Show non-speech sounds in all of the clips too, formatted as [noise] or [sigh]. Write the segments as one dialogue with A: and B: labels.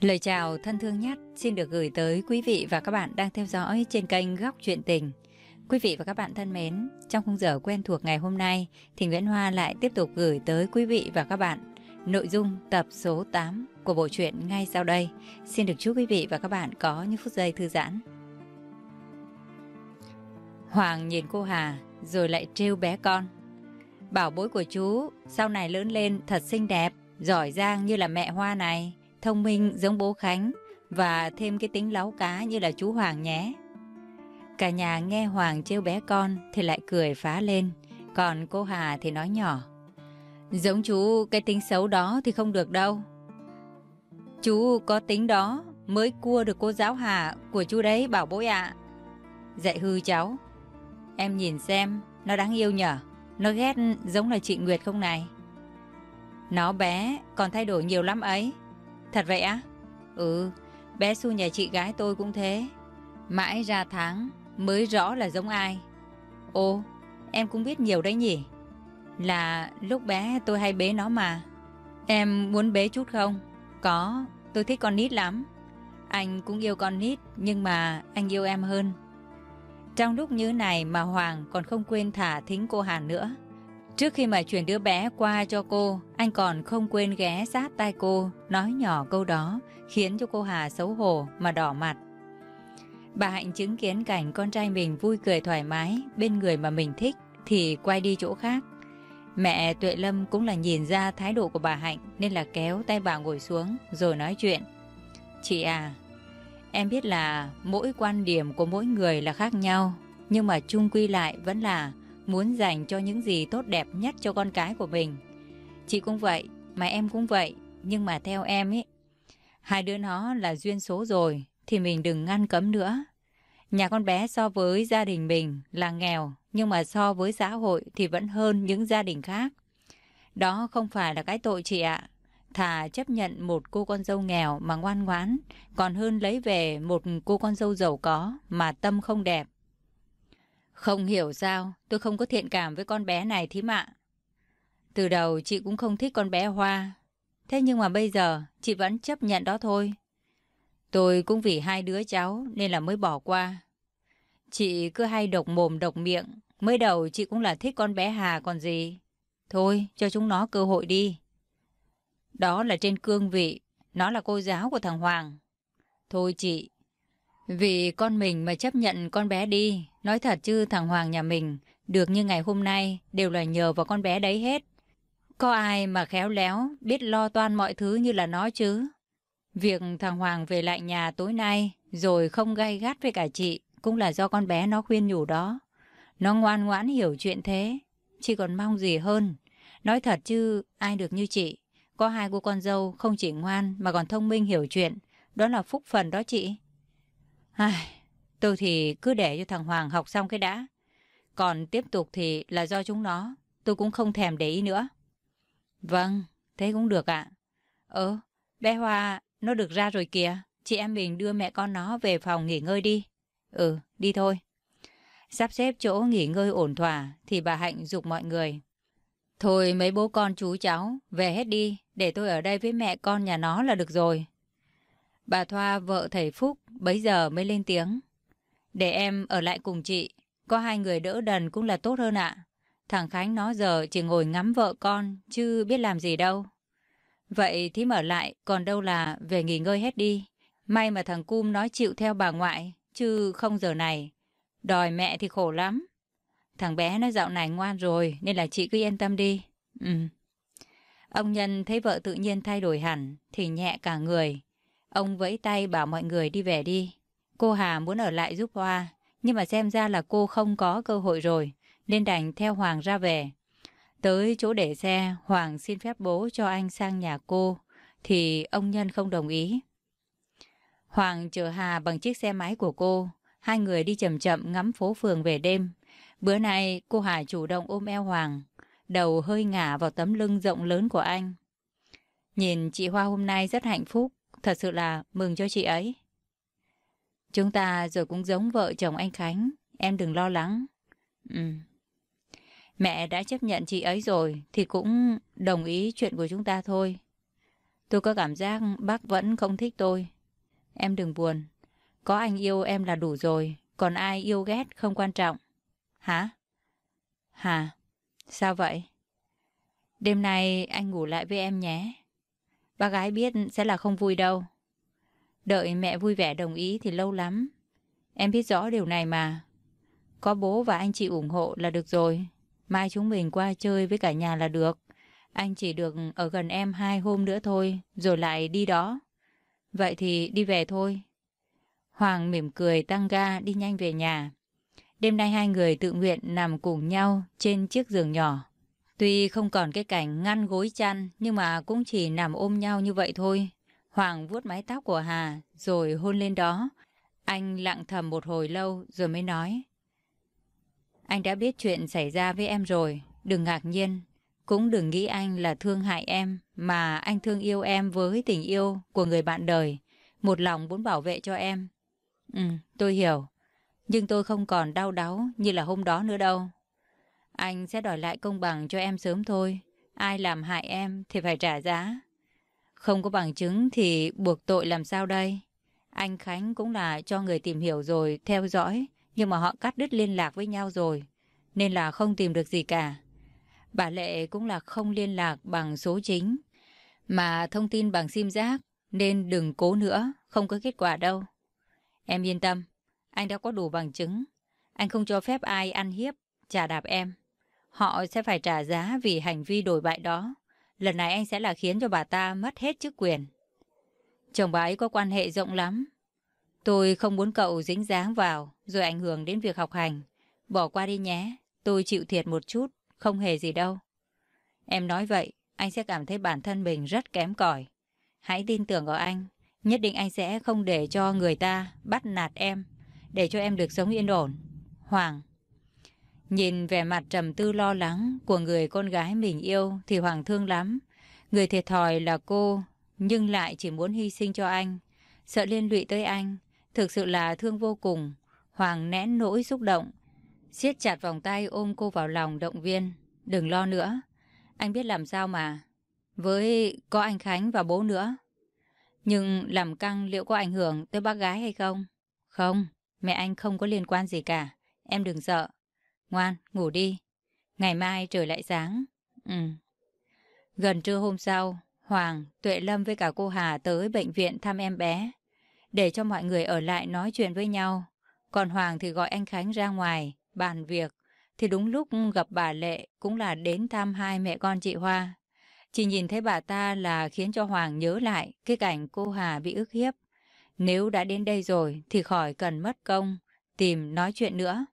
A: Lời chào thân thương nhất xin được gửi tới quý vị và các bạn đang theo dõi trên kênh Góc Chuyện Tình. Quý vị và các bạn thân mến, trong khung giờ quen thuộc ngày hôm nay thì Nguyễn Hoa lại tiếp tục gửi tới quý vị và các bạn nội dung tập số 8 của bộ truyện ngay sau đây. Xin được chúc quý vị và các bạn có những phút giây thư giãn. Hoàng nhìn cô Hà rồi lại trêu bé con. Bảo bối của chú sau này lớn lên thật xinh đẹp, giỏi giang như là mẹ Hoa này thông minh giống bố Khánh và thêm cái tính láu cá như là chú Hoàng nhé. Cả nhà nghe Hoàng trêu bé con thì lại cười phá lên, còn cô Hà thì nói nhỏ. Giống chú cái tính xấu đó thì không được đâu. Chú có tính đó mới cua được cô giáo Hà của chú đấy bảo bố ạ. Dạy hư cháu. Em nhìn xem, nó đáng yêu nhở? Nó ghét giống là chị Nguyệt không này? Nó bé, còn thay đổi nhiều lắm ấy. Thật vậy á? Ừ, bé Su nhà chị gái tôi cũng thế. Mãi ra tháng mới rõ là giống ai. Ồ, em cũng biết nhiều đấy nhỉ? Là lúc bé tôi hay bế nó mà. Em muốn bế chút không? Có, tôi thích con nít lắm. Anh cũng yêu con nít, nhưng mà anh yêu em hơn. Trong lúc như này mà Hoàng còn không quên thả thính cô Hàn nữa. Trước khi mà chuyển đứa bé qua cho cô, anh còn không quên ghé sát tai cô, nói nhỏ câu đó, khiến cho cô Hà xấu hổ mà đỏ mặt. Bà Hạnh chứng kiến cảnh con trai mình vui cười thoải mái bên người mà mình thích thì quay đi chỗ khác. Mẹ Tuệ Lâm cũng là nhìn ra thái độ của bà Hạnh nên là kéo tay bà ngồi xuống rồi nói chuyện. Chị à, em biết là mỗi quan điểm của mỗi người là khác nhau, nhưng mà chung quy lại vẫn là muốn dành cho những gì tốt đẹp nhất cho con cái của mình. Chị cũng vậy, mà em cũng vậy, nhưng mà theo em ấy, hai đứa nó là duyên số rồi, thì mình đừng ngăn cấm nữa. Nhà con bé so với gia đình mình là nghèo, nhưng mà so với xã hội thì vẫn hơn những gia đình khác. Đó không phải là cái tội chị ạ. Thà chấp nhận một cô con dâu nghèo mà ngoan ngoãn, còn hơn lấy về một cô con dâu giàu có mà tâm không đẹp. Không hiểu sao, tôi không có thiện cảm với con bé này thím ạ. Từ đầu chị cũng không thích con bé Hoa. Thế nhưng mà bây giờ chị vẫn chấp nhận đó thôi. Tôi cũng vì hai đứa cháu nên là mới bỏ qua. Chị cứ hay độc mồm độc miệng. Mới đầu chị cũng là thích con bé Hà còn gì. Thôi, cho chúng nó cơ hội đi. Đó là trên cương vị. Nó là cô giáo của thằng Hoàng. Thôi chị, vì con mình mà chấp nhận con bé đi, nói thật chứ thằng Hoàng nhà mình, được như ngày hôm nay, đều là nhờ vào con bé đấy hết. Có ai mà khéo léo, biết lo toan mọi thứ như là nó chứ? Việc thằng Hoàng về lại nhà tối nay, rồi không gay gắt với cả chị, cũng là do con bé nó khuyên nhủ đó. Nó ngoan ngoãn hiểu chuyện thế, chị còn mong gì hơn. Nói thật chứ, ai được như chị, có hai cô con dâu không chỉ ngoan mà còn thông minh hiểu chuyện, đó là phúc phần đó chị. Ai, tôi thì cứ để cho thằng Hoàng học xong cái đã. Còn tiếp tục thì là do chúng nó. Tôi cũng không thèm để ý nữa. Vâng, thế cũng được ạ. Ờ, bé Hoa, nó được ra rồi kìa. Chị em mình đưa mẹ con nó về phòng nghỉ ngơi đi. Ừ, đi thôi. Sắp xếp chỗ nghỉ ngơi ổn thỏa thì bà Hạnh dục mọi người. Thôi mấy bố con chú cháu, về hết đi, để tôi ở đây với mẹ con nhà nó là được rồi. Bà Thoa vợ thầy Phúc bấy giờ mới lên tiếng. Để em ở lại cùng chị, có hai người đỡ đần cũng là tốt hơn ạ. Thằng Khánh nó giờ chỉ ngồi ngắm vợ con, chứ biết làm gì đâu. Vậy thì mở lại, còn đâu là về nghỉ ngơi hết đi. May mà thằng Cum nói chịu theo bà ngoại, chứ không giờ này. Đòi mẹ thì khổ lắm. Thằng bé nó dạo này ngoan rồi, nên là chị cứ yên tâm đi. Ừ. Ông Nhân thấy vợ tự nhiên thay đổi hẳn, thì nhẹ cả người. Ông vẫy tay bảo mọi người đi về đi. Cô Hà muốn ở lại giúp Hoa, nhưng mà xem ra là cô không có cơ hội rồi, nên đành theo Hoàng ra về. Tới chỗ để xe, Hoàng xin phép bố cho anh sang nhà cô, thì ông Nhân không đồng ý. Hoàng chở Hà bằng chiếc xe máy của cô, hai người đi chậm chậm ngắm phố phường về đêm. Bữa nay cô hải chủ động ôm eo Hoàng, đầu hơi ngả vào tấm lưng rộng lớn của anh. Nhìn chị Hoa hôm nay rất hạnh phúc, Thật sự là mừng cho chị ấy. Chúng ta rồi cũng giống vợ chồng anh Khánh. Em đừng lo lắng. Ừ. Mẹ đã chấp nhận chị ấy rồi thì cũng đồng ý chuyện của chúng ta thôi. Tôi có cảm giác bác vẫn không thích tôi. Em đừng buồn. Có anh yêu em là đủ rồi. Còn ai yêu ghét không quan trọng. Hả? hà Sao vậy? Đêm nay anh ngủ lại với em nhé. ba gái biết sẽ là không vui đâu. Đợi mẹ vui vẻ đồng ý thì lâu lắm. Em biết rõ điều này mà. Có bố và anh chị ủng hộ là được rồi. Mai chúng mình qua chơi với cả nhà là được. Anh chỉ được ở gần em hai hôm nữa thôi, rồi lại đi đó. Vậy thì đi về thôi. Hoàng mỉm cười tăng ga đi nhanh về nhà. Đêm nay hai người tự nguyện nằm cùng nhau trên chiếc giường nhỏ. Tuy không còn cái cảnh ngăn gối chăn, nhưng mà cũng chỉ nằm ôm nhau như vậy thôi. Hoàng vuốt mái tóc của Hà, rồi hôn lên đó. Anh lặng thầm một hồi lâu, rồi mới nói. Anh đã biết chuyện xảy ra với em rồi, đừng ngạc nhiên. Cũng đừng nghĩ anh là thương hại em, mà anh thương yêu em với tình yêu của người bạn đời. Một lòng muốn bảo vệ cho em. Ừ, tôi hiểu. Nhưng tôi không còn đau đáu như là hôm đó nữa đâu. Anh sẽ đòi lại công bằng cho em sớm thôi. Ai làm hại em thì phải trả giá. Không có bằng chứng thì buộc tội làm sao đây? Anh Khánh cũng là cho người tìm hiểu rồi, theo dõi. Nhưng mà họ cắt đứt liên lạc với nhau rồi. Nên là không tìm được gì cả. Bà Lệ cũng là không liên lạc bằng số chính. Mà thông tin bằng sim giác. Nên đừng cố nữa, không có kết quả đâu. Em yên tâm, anh đã có đủ bằng chứng. Anh không cho phép ai ăn hiếp, trả đạp em. Họ sẽ phải trả giá vì hành vi đổi bại đó. Lần này anh sẽ là khiến cho bà ta mất hết chức quyền. Chồng bà ấy có quan hệ rộng lắm. Tôi không muốn cậu dính dáng vào rồi ảnh hưởng đến việc học hành. Bỏ qua đi nhé, tôi chịu thiệt một chút, không hề gì đâu. Em nói vậy, anh sẽ cảm thấy bản thân mình rất kém cỏi. Hãy tin tưởng vào anh, nhất định anh sẽ không để cho người ta bắt nạt em, để cho em được sống yên ổn. Hoàng Nhìn vẻ mặt trầm tư lo lắng của người con gái mình yêu thì Hoàng thương lắm. Người thiệt thòi là cô, nhưng lại chỉ muốn hy sinh cho anh. Sợ liên lụy tới anh, thực sự là thương vô cùng. Hoàng nén nỗi xúc động, siết chặt vòng tay ôm cô vào lòng động viên. Đừng lo nữa, anh biết làm sao mà. Với có anh Khánh và bố nữa. Nhưng làm căng liệu có ảnh hưởng tới bác gái hay không? Không, mẹ anh không có liên quan gì cả. Em đừng sợ. Ngoan, ngủ đi. Ngày mai trời lại sáng. Ừ. Gần trưa hôm sau, Hoàng, Tuệ Lâm với cả cô Hà tới bệnh viện thăm em bé. Để cho mọi người ở lại nói chuyện với nhau. Còn Hoàng thì gọi anh Khánh ra ngoài, bàn việc. Thì đúng lúc gặp bà Lệ cũng là đến thăm hai mẹ con chị Hoa. Chỉ nhìn thấy bà ta là khiến cho Hoàng nhớ lại cái cảnh cô Hà bị ức hiếp. Nếu đã đến đây rồi thì khỏi cần mất công, tìm nói chuyện nữa.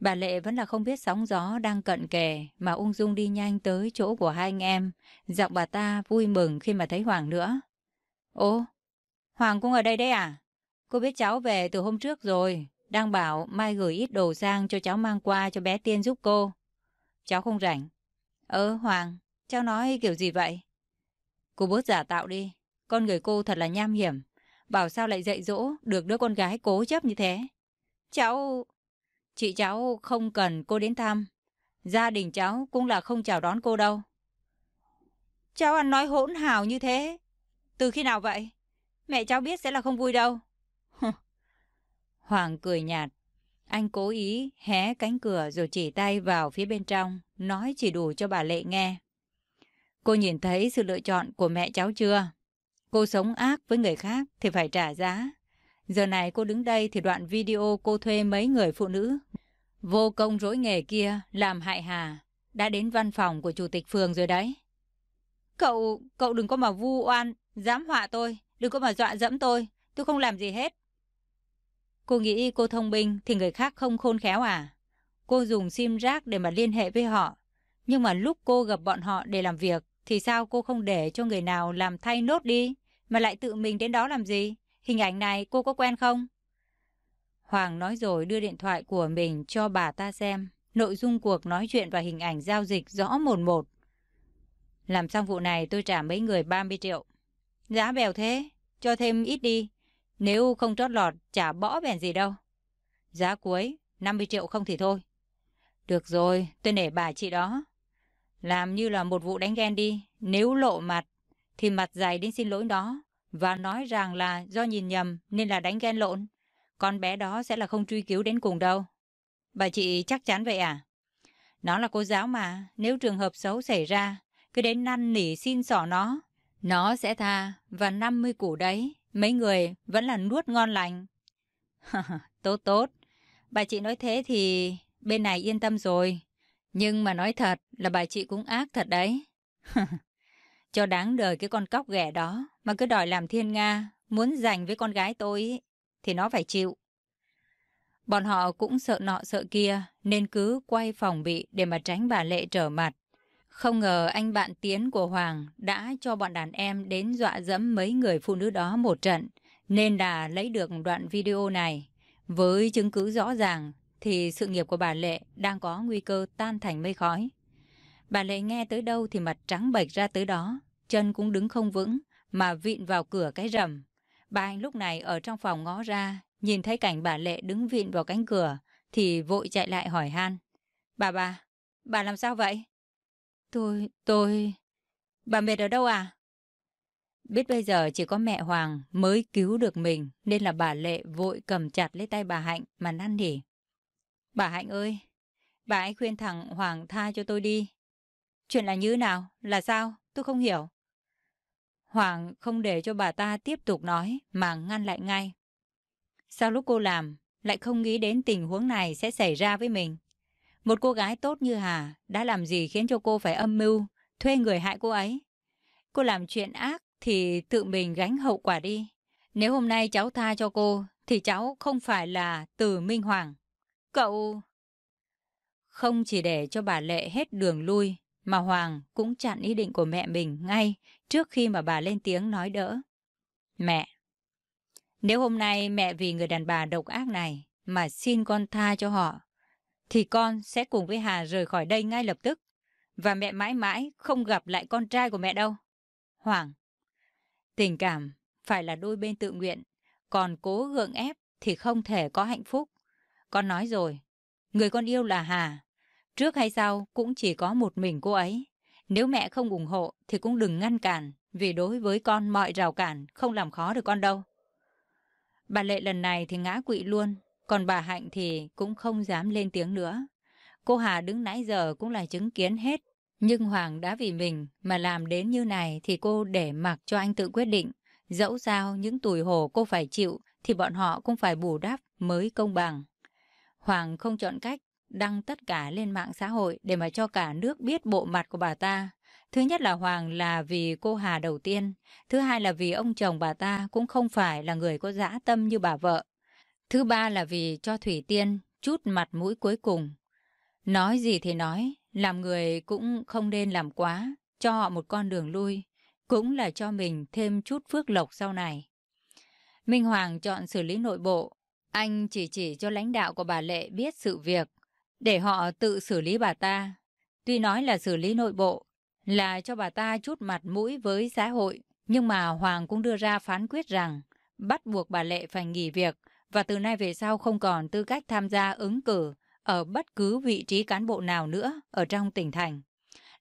A: Bà Lệ vẫn là không biết sóng gió đang cận kề mà ung dung đi nhanh tới chỗ của hai anh em. Giọng bà ta vui mừng khi mà thấy Hoàng nữa. Ô, Hoàng cũng ở đây đấy à? Cô biết cháu về từ hôm trước rồi. Đang bảo mai gửi ít đồ sang cho cháu mang qua cho bé Tiên giúp cô. Cháu không rảnh. Ơ, Hoàng, cháu nói kiểu gì vậy? Cô bớt giả tạo đi. Con người cô thật là nham hiểm. Bảo sao lại dạy dỗ được đứa con gái cố chấp như thế. Cháu... Chị cháu không cần cô đến thăm. Gia đình cháu cũng là không chào đón cô đâu. Cháu ăn nói hỗn hào như thế. Từ khi nào vậy? Mẹ cháu biết sẽ là không vui đâu. Hoàng cười nhạt. Anh cố ý hé cánh cửa rồi chỉ tay vào phía bên trong, nói chỉ đủ cho bà Lệ nghe. Cô nhìn thấy sự lựa chọn của mẹ cháu chưa? Cô sống ác với người khác thì phải trả giá. Giờ này cô đứng đây thì đoạn video cô thuê mấy người phụ nữ vô công rối nghề kia làm hại Hà đã đến văn phòng của chủ tịch phường rồi đấy. Cậu, cậu đừng có mà vu oan, dám họa tôi, đừng có mà dọa dẫm tôi, tôi không làm gì hết. Cô nghĩ cô thông minh thì người khác không khôn khéo à? Cô dùng sim rác để mà liên hệ với họ. Nhưng mà lúc cô gặp bọn họ để làm việc thì sao cô không để cho người nào làm thay nốt đi mà lại tự mình đến đó làm gì? Hình ảnh này cô có quen không? Hoàng nói rồi đưa điện thoại của mình cho bà ta xem. Nội dung cuộc nói chuyện và hình ảnh giao dịch rõ một một. Làm xong vụ này tôi trả mấy người 30 triệu. Giá bèo thế, cho thêm ít đi. Nếu không trót lọt, trả bỏ bèn gì đâu. Giá cuối, 50 triệu không thì thôi. Được rồi, tôi nể bà chị đó. Làm như là một vụ đánh ghen đi. Nếu lộ mặt, thì mặt dày đến xin lỗi đó. Và nói rằng là do nhìn nhầm nên là đánh ghen lộn. Con bé đó sẽ là không truy cứu đến cùng đâu. Bà chị chắc chắn vậy à? Nó là cô giáo mà, nếu trường hợp xấu xảy ra, cứ đến năn nỉ xin xỏ nó. Nó sẽ tha, và 50 củ đấy, mấy người vẫn là nuốt ngon lành. [laughs] tốt tốt, bà chị nói thế thì bên này yên tâm rồi. Nhưng mà nói thật là bà chị cũng ác thật đấy. [laughs] Cho đáng đời cái con cóc ghẻ đó mà cứ đòi làm thiên Nga, muốn giành với con gái tôi ý, thì nó phải chịu. Bọn họ cũng sợ nọ sợ kia nên cứ quay phòng bị để mà tránh bà Lệ trở mặt. Không ngờ anh bạn Tiến của Hoàng đã cho bọn đàn em đến dọa dẫm mấy người phụ nữ đó một trận nên đã lấy được đoạn video này. Với chứng cứ rõ ràng thì sự nghiệp của bà Lệ đang có nguy cơ tan thành mây khói. Bà Lệ nghe tới đâu thì mặt trắng bệch ra tới đó, chân cũng đứng không vững mà vịn vào cửa cái rầm. Bà anh lúc này ở trong phòng ngó ra, nhìn thấy cảnh bà Lệ đứng vịn vào cánh cửa thì vội chạy lại hỏi han. Bà bà, bà làm sao vậy? Tôi, tôi... Bà mệt ở đâu à? Biết bây giờ chỉ có mẹ Hoàng mới cứu được mình nên là bà Lệ vội cầm chặt lấy tay bà Hạnh mà năn nỉ. Bà Hạnh ơi, bà ấy khuyên thằng Hoàng tha cho tôi đi. Chuyện là như nào? Là sao? Tôi không hiểu. Hoàng không để cho bà ta tiếp tục nói mà ngăn lại ngay. Sao lúc cô làm lại không nghĩ đến tình huống này sẽ xảy ra với mình? Một cô gái tốt như Hà đã làm gì khiến cho cô phải âm mưu, thuê người hại cô ấy? Cô làm chuyện ác thì tự mình gánh hậu quả đi. Nếu hôm nay cháu tha cho cô thì cháu không phải là Từ Minh Hoàng. Cậu... Không chỉ để cho bà Lệ hết đường lui, mà Hoàng cũng chặn ý định của mẹ mình ngay trước khi mà bà lên tiếng nói đỡ. Mẹ, nếu hôm nay mẹ vì người đàn bà độc ác này mà xin con tha cho họ, thì con sẽ cùng với Hà rời khỏi đây ngay lập tức. Và mẹ mãi mãi không gặp lại con trai của mẹ đâu. Hoàng, tình cảm phải là đôi bên tự nguyện, còn cố gượng ép thì không thể có hạnh phúc. Con nói rồi, người con yêu là Hà. Trước hay sau cũng chỉ có một mình cô ấy. Nếu mẹ không ủng hộ thì cũng đừng ngăn cản, vì đối với con mọi rào cản không làm khó được con đâu. Bà Lệ lần này thì ngã quỵ luôn, còn bà Hạnh thì cũng không dám lên tiếng nữa. Cô Hà đứng nãy giờ cũng là chứng kiến hết. Nhưng Hoàng đã vì mình mà làm đến như này thì cô để mặc cho anh tự quyết định. Dẫu sao những tủi hổ cô phải chịu thì bọn họ cũng phải bù đắp mới công bằng. Hoàng không chọn cách đăng tất cả lên mạng xã hội để mà cho cả nước biết bộ mặt của bà ta. Thứ nhất là Hoàng là vì cô Hà đầu tiên. Thứ hai là vì ông chồng bà ta cũng không phải là người có dã tâm như bà vợ. Thứ ba là vì cho Thủy Tiên chút mặt mũi cuối cùng. Nói gì thì nói, làm người cũng không nên làm quá, cho họ một con đường lui, cũng là cho mình thêm chút phước lộc sau này. Minh Hoàng chọn xử lý nội bộ, anh chỉ chỉ cho lãnh đạo của bà Lệ biết sự việc, để họ tự xử lý bà ta. Tuy nói là xử lý nội bộ, là cho bà ta chút mặt mũi với xã hội, nhưng mà Hoàng cũng đưa ra phán quyết rằng bắt buộc bà Lệ phải nghỉ việc và từ nay về sau không còn tư cách tham gia ứng cử ở bất cứ vị trí cán bộ nào nữa ở trong tỉnh thành.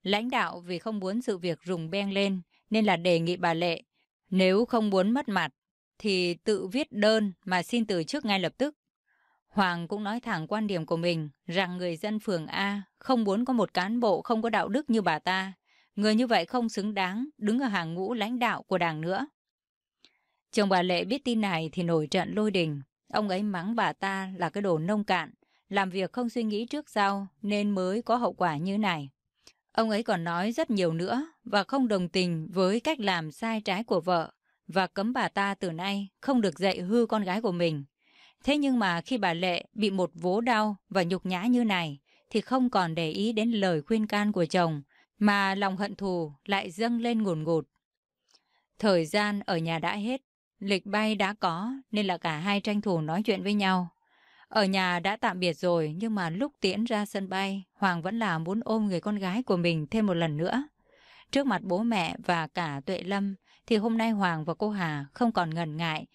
A: Lãnh đạo vì không muốn sự việc rùng beng lên nên là đề nghị bà Lệ nếu không muốn mất mặt thì tự viết đơn mà xin từ chức ngay lập tức. Hoàng cũng nói thẳng quan điểm của mình rằng người dân phường A không muốn có một cán bộ không có đạo đức như bà ta. Người như vậy không xứng đáng đứng ở hàng ngũ lãnh đạo của đảng nữa. Chồng bà Lệ biết tin này thì nổi trận lôi đình. Ông ấy mắng bà ta là cái đồ nông cạn, làm việc không suy nghĩ trước sau nên mới có hậu quả như này. Ông ấy còn nói rất nhiều nữa và không đồng tình với cách làm sai trái của vợ và cấm bà ta từ nay không được dạy hư con gái của mình. Thế nhưng mà khi bà Lệ bị một vố đau và nhục nhã như này thì không còn để ý đến lời khuyên can của chồng mà lòng hận thù lại dâng lên ngùn ngụt. Thời gian ở nhà đã hết, Lịch bay đã có nên là cả hai tranh thủ nói chuyện với nhau. Ở nhà đã tạm biệt rồi nhưng mà lúc tiễn ra sân bay, Hoàng vẫn là muốn ôm người con gái của mình thêm một lần nữa. Trước mặt bố mẹ và cả Tuệ Lâm thì hôm nay Hoàng và cô Hà không còn ngần ngại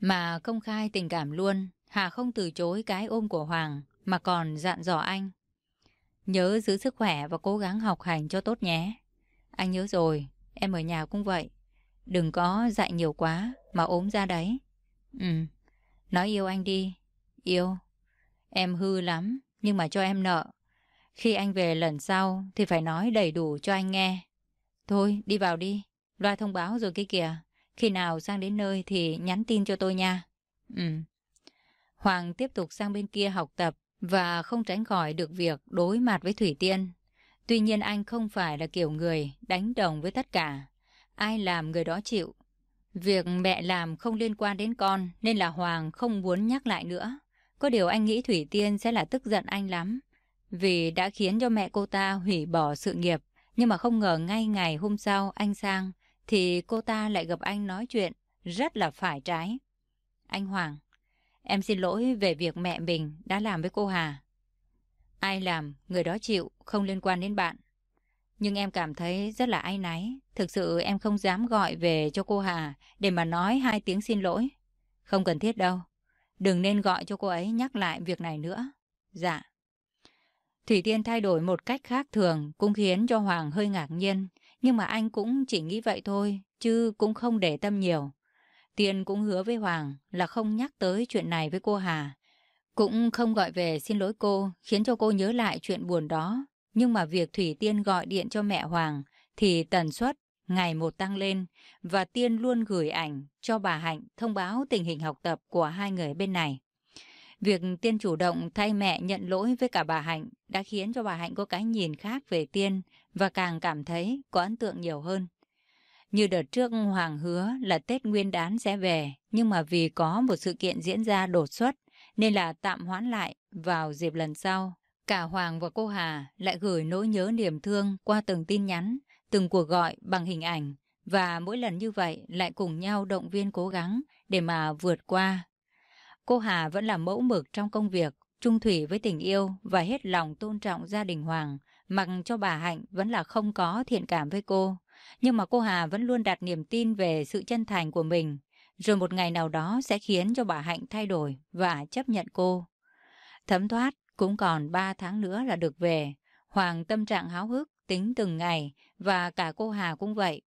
A: mà công khai tình cảm luôn. Hà không từ chối cái ôm của Hoàng mà còn dặn dò anh. Nhớ giữ sức khỏe và cố gắng học hành cho tốt nhé. Anh nhớ rồi, em ở nhà cũng vậy. Đừng có dạy nhiều quá mà ốm ra đấy. Ừ, nói yêu anh đi. Yêu. Em hư lắm, nhưng mà cho em nợ. Khi anh về lần sau thì phải nói đầy đủ cho anh nghe. Thôi, đi vào đi. Loa thông báo rồi kia kìa. Khi nào sang đến nơi thì nhắn tin cho tôi nha. Ừ. Hoàng tiếp tục sang bên kia học tập và không tránh khỏi được việc đối mặt với Thủy Tiên. Tuy nhiên anh không phải là kiểu người đánh đồng với tất cả. Ai làm người đó chịu. Việc mẹ làm không liên quan đến con nên là Hoàng không muốn nhắc lại nữa. Có điều anh nghĩ Thủy Tiên sẽ là tức giận anh lắm. Vì đã khiến cho mẹ cô ta hủy bỏ sự nghiệp. Nhưng mà không ngờ ngay ngày hôm sau anh sang thì cô ta lại gặp anh nói chuyện rất là phải trái. Anh Hoàng, em xin lỗi về việc mẹ mình đã làm với cô Hà. Ai làm, người đó chịu, không liên quan đến bạn. Nhưng em cảm thấy rất là ai náy. Thực sự em không dám gọi về cho cô Hà để mà nói hai tiếng xin lỗi. Không cần thiết đâu. Đừng nên gọi cho cô ấy nhắc lại việc này nữa. Dạ. Thủy Tiên thay đổi một cách khác thường cũng khiến cho Hoàng hơi ngạc nhiên. Nhưng mà anh cũng chỉ nghĩ vậy thôi, chứ cũng không để tâm nhiều. Tiên cũng hứa với Hoàng là không nhắc tới chuyện này với cô Hà. Cũng không gọi về xin lỗi cô, khiến cho cô nhớ lại chuyện buồn đó. Nhưng mà việc Thủy Tiên gọi điện cho mẹ Hoàng thì tần suất ngày một tăng lên và Tiên luôn gửi ảnh cho bà Hạnh thông báo tình hình học tập của hai người bên này. Việc Tiên chủ động thay mẹ nhận lỗi với cả bà Hạnh đã khiến cho bà Hạnh có cái nhìn khác về Tiên và càng cảm thấy có ấn tượng nhiều hơn. Như đợt trước Hoàng hứa là Tết Nguyên đán sẽ về, nhưng mà vì có một sự kiện diễn ra đột xuất nên là tạm hoãn lại vào dịp lần sau. Cả Hoàng và cô Hà lại gửi nỗi nhớ niềm thương qua từng tin nhắn, từng cuộc gọi bằng hình ảnh và mỗi lần như vậy lại cùng nhau động viên cố gắng để mà vượt qua. Cô Hà vẫn là mẫu mực trong công việc, trung thủy với tình yêu và hết lòng tôn trọng gia đình Hoàng, mặc cho bà Hạnh vẫn là không có thiện cảm với cô. Nhưng mà cô Hà vẫn luôn đặt niềm tin về sự chân thành của mình, rồi một ngày nào đó sẽ khiến cho bà Hạnh thay đổi và chấp nhận cô. Thấm thoát, cũng còn 3 tháng nữa là được về. Hoàng tâm trạng háo hức, tính từng ngày, và cả cô Hà cũng vậy.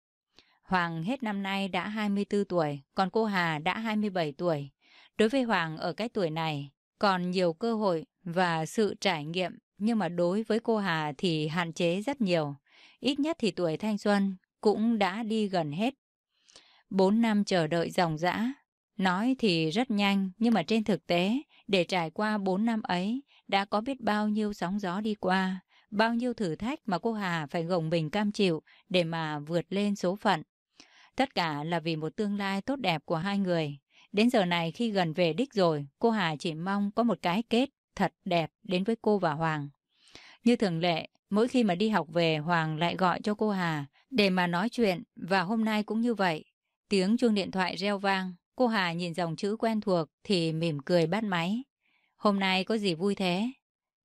A: Hoàng hết năm nay đã 24 tuổi, còn cô Hà đã 27 tuổi. Đối với Hoàng ở cái tuổi này, còn nhiều cơ hội và sự trải nghiệm, nhưng mà đối với cô Hà thì hạn chế rất nhiều. Ít nhất thì tuổi thanh xuân cũng đã đi gần hết. Bốn năm chờ đợi dòng dã. Nói thì rất nhanh, nhưng mà trên thực tế, để trải qua bốn năm ấy, đã có biết bao nhiêu sóng gió đi qua, bao nhiêu thử thách mà cô Hà phải gồng mình cam chịu để mà vượt lên số phận. Tất cả là vì một tương lai tốt đẹp của hai người. Đến giờ này khi gần về đích rồi, cô Hà chỉ mong có một cái kết thật đẹp đến với cô và Hoàng. Như thường lệ, mỗi khi mà đi học về Hoàng lại gọi cho cô Hà để mà nói chuyện và hôm nay cũng như vậy. Tiếng chuông điện thoại reo vang, cô Hà nhìn dòng chữ quen thuộc thì mỉm cười bắt máy. Hôm nay có gì vui thế?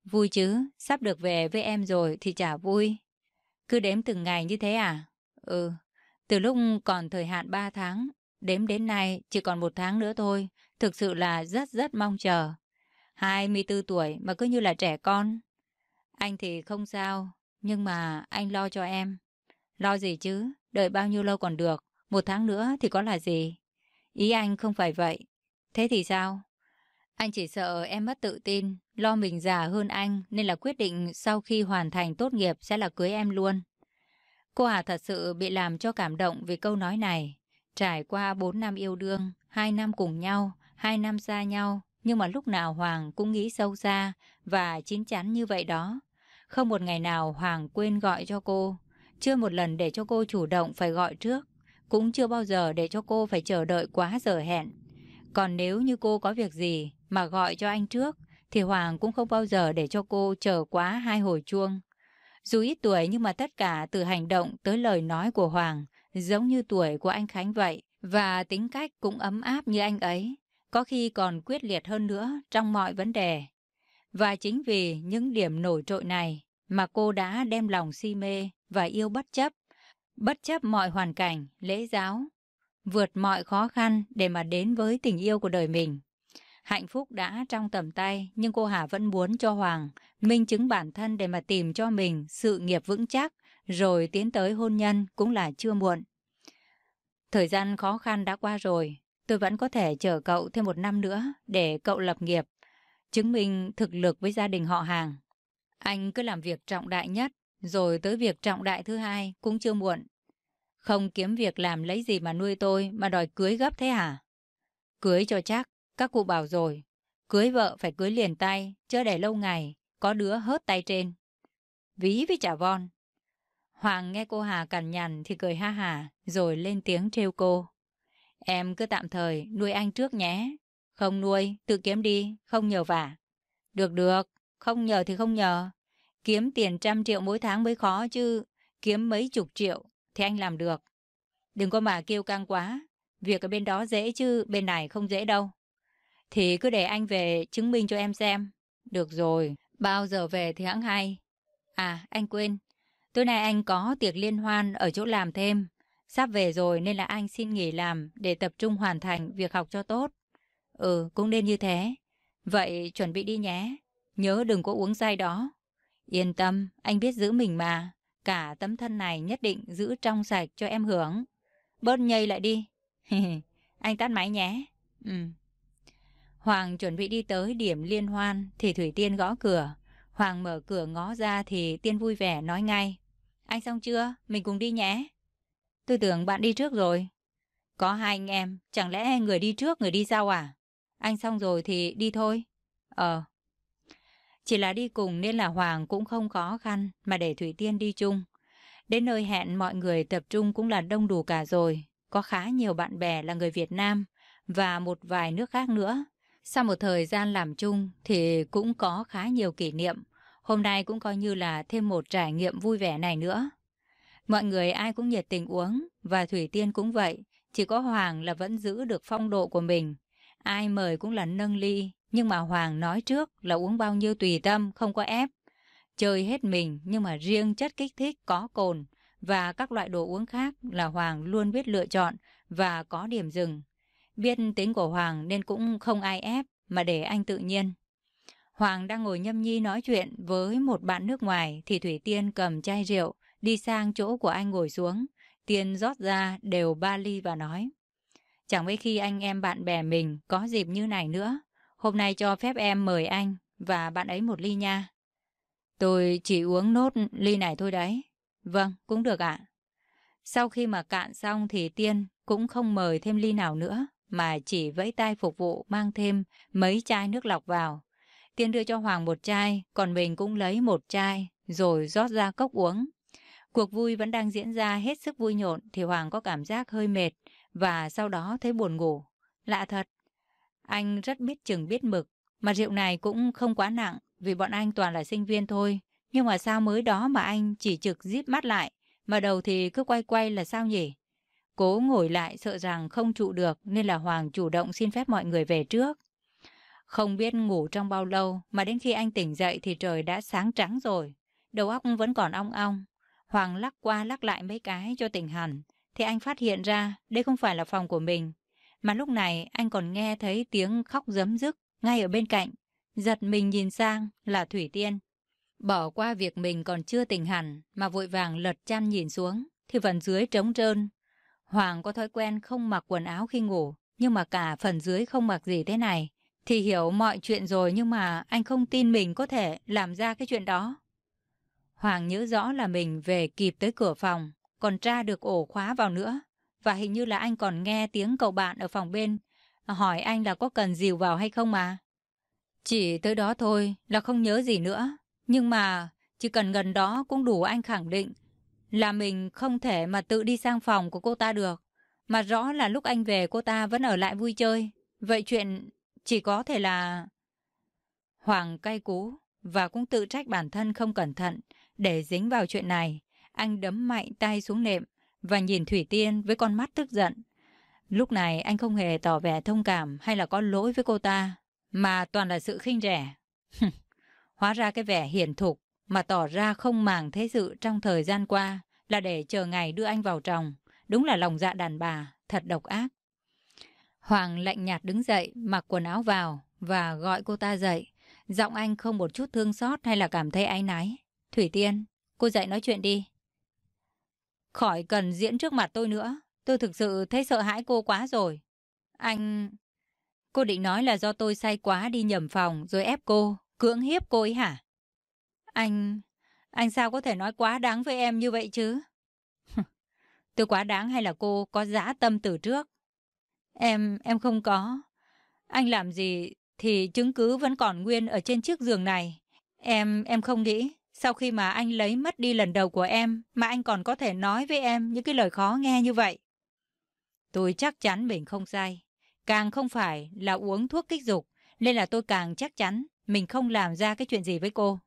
A: Vui chứ, sắp được về với em rồi thì chả vui. Cứ đếm từng ngày như thế à? Ừ, từ lúc còn thời hạn 3 tháng, đếm đến nay chỉ còn một tháng nữa thôi. Thực sự là rất rất mong chờ. 24 tuổi mà cứ như là trẻ con. Anh thì không sao, nhưng mà anh lo cho em. Lo gì chứ, đợi bao nhiêu lâu còn được, một tháng nữa thì có là gì? Ý anh không phải vậy. Thế thì sao? Anh chỉ sợ em mất tự tin, lo mình già hơn anh nên là quyết định sau khi hoàn thành tốt nghiệp sẽ là cưới em luôn. Cô Hà thật sự bị làm cho cảm động vì câu nói này. Trải qua 4 năm yêu đương, 2 năm cùng nhau, 2 năm xa nhau, nhưng mà lúc nào Hoàng cũng nghĩ sâu xa và chín chắn như vậy đó. Không một ngày nào Hoàng quên gọi cho cô, chưa một lần để cho cô chủ động phải gọi trước, cũng chưa bao giờ để cho cô phải chờ đợi quá giờ hẹn. Còn nếu như cô có việc gì mà gọi cho anh trước, thì Hoàng cũng không bao giờ để cho cô chờ quá hai hồi chuông. Dù ít tuổi nhưng mà tất cả từ hành động tới lời nói của Hoàng giống như tuổi của anh Khánh vậy và tính cách cũng ấm áp như anh ấy, có khi còn quyết liệt hơn nữa trong mọi vấn đề. Và chính vì những điểm nổi trội này mà cô đã đem lòng si mê và yêu bất chấp, bất chấp mọi hoàn cảnh, lễ giáo, vượt mọi khó khăn để mà đến với tình yêu của đời mình. Hạnh phúc đã trong tầm tay, nhưng cô Hà vẫn muốn cho Hoàng minh chứng bản thân để mà tìm cho mình sự nghiệp vững chắc, rồi tiến tới hôn nhân cũng là chưa muộn. Thời gian khó khăn đã qua rồi, tôi vẫn có thể chờ cậu thêm một năm nữa để cậu lập nghiệp, chứng minh thực lực với gia đình họ hàng. Anh cứ làm việc trọng đại nhất, rồi tới việc trọng đại thứ hai cũng chưa muộn. Không kiếm việc làm lấy gì mà nuôi tôi mà đòi cưới gấp thế hả? Cưới cho chắc, các cụ bảo rồi. Cưới vợ phải cưới liền tay, chưa để lâu ngày, có đứa hớt tay trên. Ví với chả von. Hoàng nghe cô Hà cằn nhằn thì cười ha hà, rồi lên tiếng trêu cô. Em cứ tạm thời nuôi anh trước nhé. Không nuôi, tự kiếm đi, không nhờ vả. Được được, không nhờ thì không nhờ. Kiếm tiền trăm triệu mỗi tháng mới khó chứ. Kiếm mấy chục triệu thì anh làm được. Đừng có mà kêu căng quá. Việc ở bên đó dễ chứ bên này không dễ đâu. Thì cứ để anh về chứng minh cho em xem. Được rồi, bao giờ về thì hãng hay. À, anh quên. Tối nay anh có tiệc liên hoan ở chỗ làm thêm. Sắp về rồi nên là anh xin nghỉ làm để tập trung hoàn thành việc học cho tốt. Ừ, cũng nên như thế. Vậy chuẩn bị đi nhé. Nhớ đừng có uống say đó. Yên tâm, anh biết giữ mình mà. Cả tấm thân này nhất định giữ trong sạch cho em hưởng. Bớt nhây lại đi. [laughs] anh tắt máy nhé. Ừ. Hoàng chuẩn bị đi tới điểm liên hoan thì Thủy Tiên gõ cửa. Hoàng mở cửa ngó ra thì Tiên vui vẻ nói ngay. Anh xong chưa? Mình cùng đi nhé. Tôi tưởng bạn đi trước rồi. Có hai anh em, chẳng lẽ người đi trước người đi sau à? Anh xong rồi thì đi thôi. Ờ. Chỉ là đi cùng nên là Hoàng cũng không khó khăn mà để Thủy Tiên đi chung. Đến nơi hẹn mọi người tập trung cũng là đông đủ cả rồi. Có khá nhiều bạn bè là người Việt Nam và một vài nước khác nữa. Sau một thời gian làm chung thì cũng có khá nhiều kỷ niệm. Hôm nay cũng coi như là thêm một trải nghiệm vui vẻ này nữa. Mọi người ai cũng nhiệt tình uống và Thủy Tiên cũng vậy. Chỉ có Hoàng là vẫn giữ được phong độ của mình. Ai mời cũng là nâng ly, nhưng mà Hoàng nói trước là uống bao nhiêu tùy tâm, không có ép. Chơi hết mình, nhưng mà riêng chất kích thích có cồn và các loại đồ uống khác là Hoàng luôn biết lựa chọn và có điểm dừng. Biết tính của Hoàng nên cũng không ai ép mà để anh tự nhiên. Hoàng đang ngồi nhâm nhi nói chuyện với một bạn nước ngoài thì Thủy Tiên cầm chai rượu đi sang chỗ của anh ngồi xuống. Tiên rót ra đều ba ly và nói. Chẳng mấy khi anh em bạn bè mình có dịp như này nữa. Hôm nay cho phép em mời anh và bạn ấy một ly nha. Tôi chỉ uống nốt ly này thôi đấy. Vâng, cũng được ạ. Sau khi mà cạn xong thì Tiên cũng không mời thêm ly nào nữa, mà chỉ vẫy tay phục vụ mang thêm mấy chai nước lọc vào. Tiên đưa cho Hoàng một chai, còn mình cũng lấy một chai, rồi rót ra cốc uống. Cuộc vui vẫn đang diễn ra hết sức vui nhộn thì Hoàng có cảm giác hơi mệt và sau đó thấy buồn ngủ. Lạ thật, anh rất biết chừng biết mực, mà rượu này cũng không quá nặng vì bọn anh toàn là sinh viên thôi. Nhưng mà sao mới đó mà anh chỉ trực díp mắt lại, mà đầu thì cứ quay quay là sao nhỉ? Cố ngồi lại sợ rằng không trụ được nên là Hoàng chủ động xin phép mọi người về trước. Không biết ngủ trong bao lâu mà đến khi anh tỉnh dậy thì trời đã sáng trắng rồi. Đầu óc vẫn còn ong ong. Hoàng lắc qua lắc lại mấy cái cho tỉnh hẳn. Thì anh phát hiện ra đây không phải là phòng của mình. Mà lúc này anh còn nghe thấy tiếng khóc giấm dứt ngay ở bên cạnh. Giật mình nhìn sang là Thủy Tiên. Bỏ qua việc mình còn chưa tỉnh hẳn mà vội vàng lật chăn nhìn xuống, thì phần dưới trống trơn. Hoàng có thói quen không mặc quần áo khi ngủ, nhưng mà cả phần dưới không mặc gì thế này thì hiểu mọi chuyện rồi nhưng mà anh không tin mình có thể làm ra cái chuyện đó. Hoàng nhớ rõ là mình về kịp tới cửa phòng, còn tra được ổ khóa vào nữa. Và hình như là anh còn nghe tiếng cậu bạn ở phòng bên ờ, hỏi anh là có cần dìu vào hay không mà. Chỉ tới đó thôi là không nhớ gì nữa. Nhưng mà chỉ cần gần đó cũng đủ anh khẳng định là mình không thể mà tự đi sang phòng của cô ta được. Mà rõ là lúc anh về cô ta vẫn ở lại vui chơi. Vậy chuyện chỉ có thể là... Hoàng cay cú và cũng tự trách bản thân không cẩn thận để dính vào chuyện này. Anh đấm mạnh tay xuống nệm và nhìn Thủy Tiên với con mắt tức giận. Lúc này anh không hề tỏ vẻ thông cảm hay là có lỗi với cô ta, mà toàn là sự khinh rẻ. Hóa ra cái vẻ hiền thục mà tỏ ra không màng thế sự trong thời gian qua là để chờ ngày đưa anh vào chồng. Đúng là lòng dạ đàn bà, thật độc ác. Hoàng lạnh nhạt đứng dậy, mặc quần áo vào và gọi cô ta dậy. Giọng anh không một chút thương xót hay là cảm thấy áy náy. Thủy Tiên, cô dậy nói chuyện đi. Khỏi cần diễn trước mặt tôi nữa. Tôi thực sự thấy sợ hãi cô quá rồi. Anh... Cô định nói là do tôi say quá đi nhầm phòng rồi ép cô, cưỡng hiếp cô ấy hả? Anh... Anh sao có thể nói quá đáng với em như vậy chứ? tôi quá đáng hay là cô có dã tâm từ trước? Em... em không có. Anh làm gì thì chứng cứ vẫn còn nguyên ở trên chiếc giường này. Em... em không nghĩ sau khi mà anh lấy mất đi lần đầu của em mà anh còn có thể nói với em những cái lời khó nghe như vậy. Tôi chắc chắn mình không sai. Càng không phải là uống thuốc kích dục, nên là tôi càng chắc chắn mình không làm ra cái chuyện gì với cô.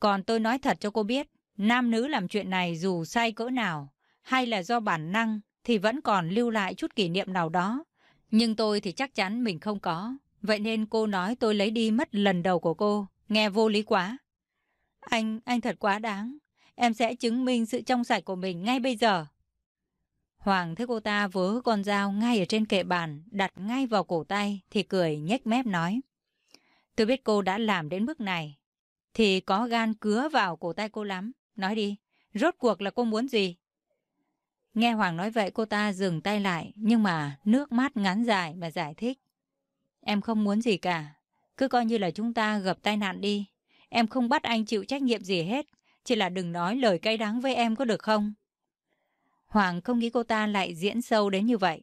A: Còn tôi nói thật cho cô biết, nam nữ làm chuyện này dù sai cỡ nào, hay là do bản năng, thì vẫn còn lưu lại chút kỷ niệm nào đó. Nhưng tôi thì chắc chắn mình không có. Vậy nên cô nói tôi lấy đi mất lần đầu của cô, nghe vô lý quá. Anh, anh thật quá đáng. Em sẽ chứng minh sự trong sạch của mình ngay bây giờ. Hoàng thấy cô ta vớ con dao ngay ở trên kệ bàn, đặt ngay vào cổ tay, thì cười nhếch mép nói. Tôi biết cô đã làm đến mức này, thì có gan cứa vào cổ tay cô lắm. Nói đi, rốt cuộc là cô muốn gì? Nghe Hoàng nói vậy cô ta dừng tay lại, nhưng mà nước mắt ngắn dài mà giải thích. Em không muốn gì cả, cứ coi như là chúng ta gặp tai nạn đi. Em không bắt anh chịu trách nhiệm gì hết, chỉ là đừng nói lời cay đắng với em có được không? Hoàng không nghĩ cô ta lại diễn sâu đến như vậy.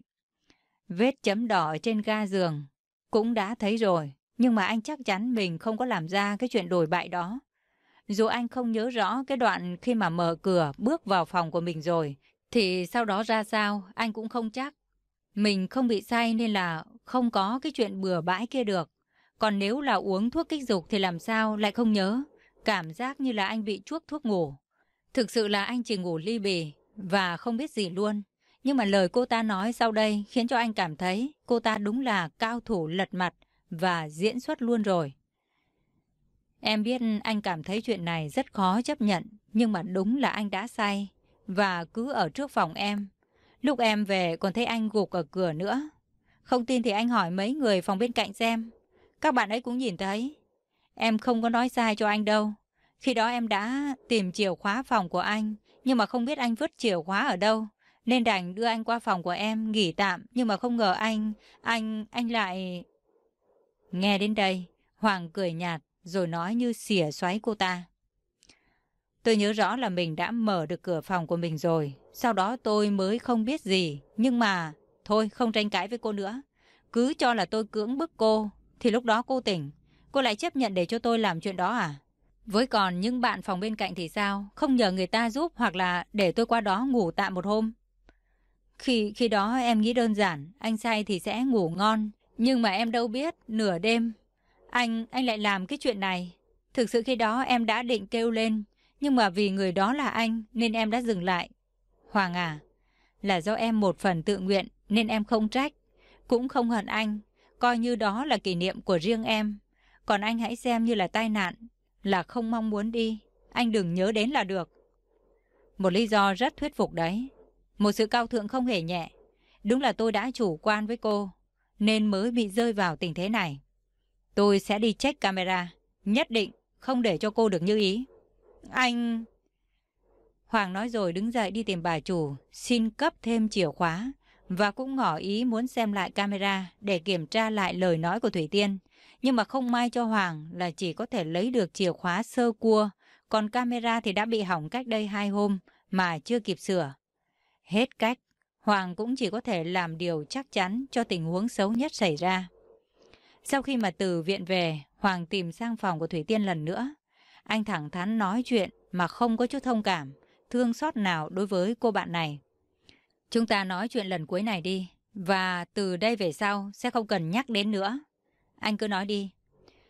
A: Vết chấm đỏ trên ga giường cũng đã thấy rồi, nhưng mà anh chắc chắn mình không có làm ra cái chuyện đổi bại đó. Dù anh không nhớ rõ cái đoạn khi mà mở cửa bước vào phòng của mình rồi, thì sau đó ra sao anh cũng không chắc. Mình không bị say nên là không có cái chuyện bừa bãi kia được. Còn nếu là uống thuốc kích dục thì làm sao lại không nhớ. Cảm giác như là anh bị chuốc thuốc ngủ. Thực sự là anh chỉ ngủ ly bì và không biết gì luôn. Nhưng mà lời cô ta nói sau đây khiến cho anh cảm thấy cô ta đúng là cao thủ lật mặt và diễn xuất luôn rồi. Em biết anh cảm thấy chuyện này rất khó chấp nhận, nhưng mà đúng là anh đã say và cứ ở trước phòng em. Lúc em về còn thấy anh gục ở cửa nữa. Không tin thì anh hỏi mấy người phòng bên cạnh xem. Các bạn ấy cũng nhìn thấy. Em không có nói sai cho anh đâu. Khi đó em đã tìm chìa khóa phòng của anh, nhưng mà không biết anh vứt chìa khóa ở đâu. Nên đành đưa anh qua phòng của em nghỉ tạm, nhưng mà không ngờ anh, anh, anh lại... Nghe đến đây, Hoàng cười nhạt rồi nói như xỉa xoáy cô ta. Tôi nhớ rõ là mình đã mở được cửa phòng của mình rồi. Sau đó tôi mới không biết gì. Nhưng mà, thôi không tranh cãi với cô nữa. Cứ cho là tôi cưỡng bức cô, thì lúc đó cô tỉnh. Cô lại chấp nhận để cho tôi làm chuyện đó à? Với còn những bạn phòng bên cạnh thì sao? Không nhờ người ta giúp hoặc là để tôi qua đó ngủ tạm một hôm? Khi khi đó em nghĩ đơn giản, anh say thì sẽ ngủ ngon. Nhưng mà em đâu biết, nửa đêm, anh, anh lại làm cái chuyện này. Thực sự khi đó em đã định kêu lên, nhưng mà vì người đó là anh nên em đã dừng lại. Hoàng à, là do em một phần tự nguyện nên em không trách, cũng không hận anh, coi như đó là kỷ niệm của riêng em. Còn anh hãy xem như là tai nạn, là không mong muốn đi, anh đừng nhớ đến là được. Một lý do rất thuyết phục đấy. Một sự cao thượng không hề nhẹ. Đúng là tôi đã chủ quan với cô, nên mới bị rơi vào tình thế này. Tôi sẽ đi check camera, nhất định không để cho cô được như ý. Anh... Hoàng nói rồi đứng dậy đi tìm bà chủ, xin cấp thêm chìa khóa và cũng ngỏ ý muốn xem lại camera để kiểm tra lại lời nói của Thủy Tiên. Nhưng mà không may cho Hoàng là chỉ có thể lấy được chìa khóa sơ cua, còn camera thì đã bị hỏng cách đây hai hôm mà chưa kịp sửa. Hết cách, Hoàng cũng chỉ có thể làm điều chắc chắn cho tình huống xấu nhất xảy ra. Sau khi mà từ viện về, Hoàng tìm sang phòng của Thủy Tiên lần nữa. Anh thẳng thắn nói chuyện mà không có chút thông cảm, thương xót nào đối với cô bạn này. Chúng ta nói chuyện lần cuối này đi, và từ đây về sau sẽ không cần nhắc đến nữa. Anh cứ nói đi.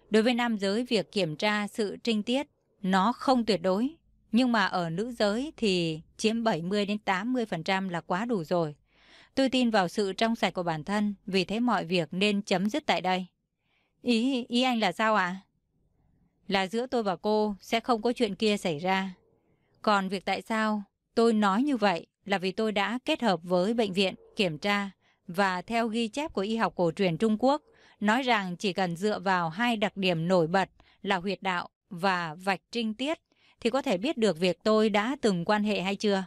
A: Đối với nam giới, việc kiểm tra sự trinh tiết, nó không tuyệt đối. Nhưng mà ở nữ giới thì chiếm 70 đến 80% là quá đủ rồi. Tôi tin vào sự trong sạch của bản thân, vì thế mọi việc nên chấm dứt tại đây. Ý, ý anh là sao ạ? À? Là giữa tôi và cô sẽ không có chuyện kia xảy ra. Còn việc tại sao tôi nói như vậy là vì tôi đã kết hợp với bệnh viện kiểm tra và theo ghi chép của y học cổ truyền Trung Quốc nói rằng chỉ cần dựa vào hai đặc điểm nổi bật là huyệt đạo và vạch trinh tiết thì có thể biết được việc tôi đã từng quan hệ hay chưa.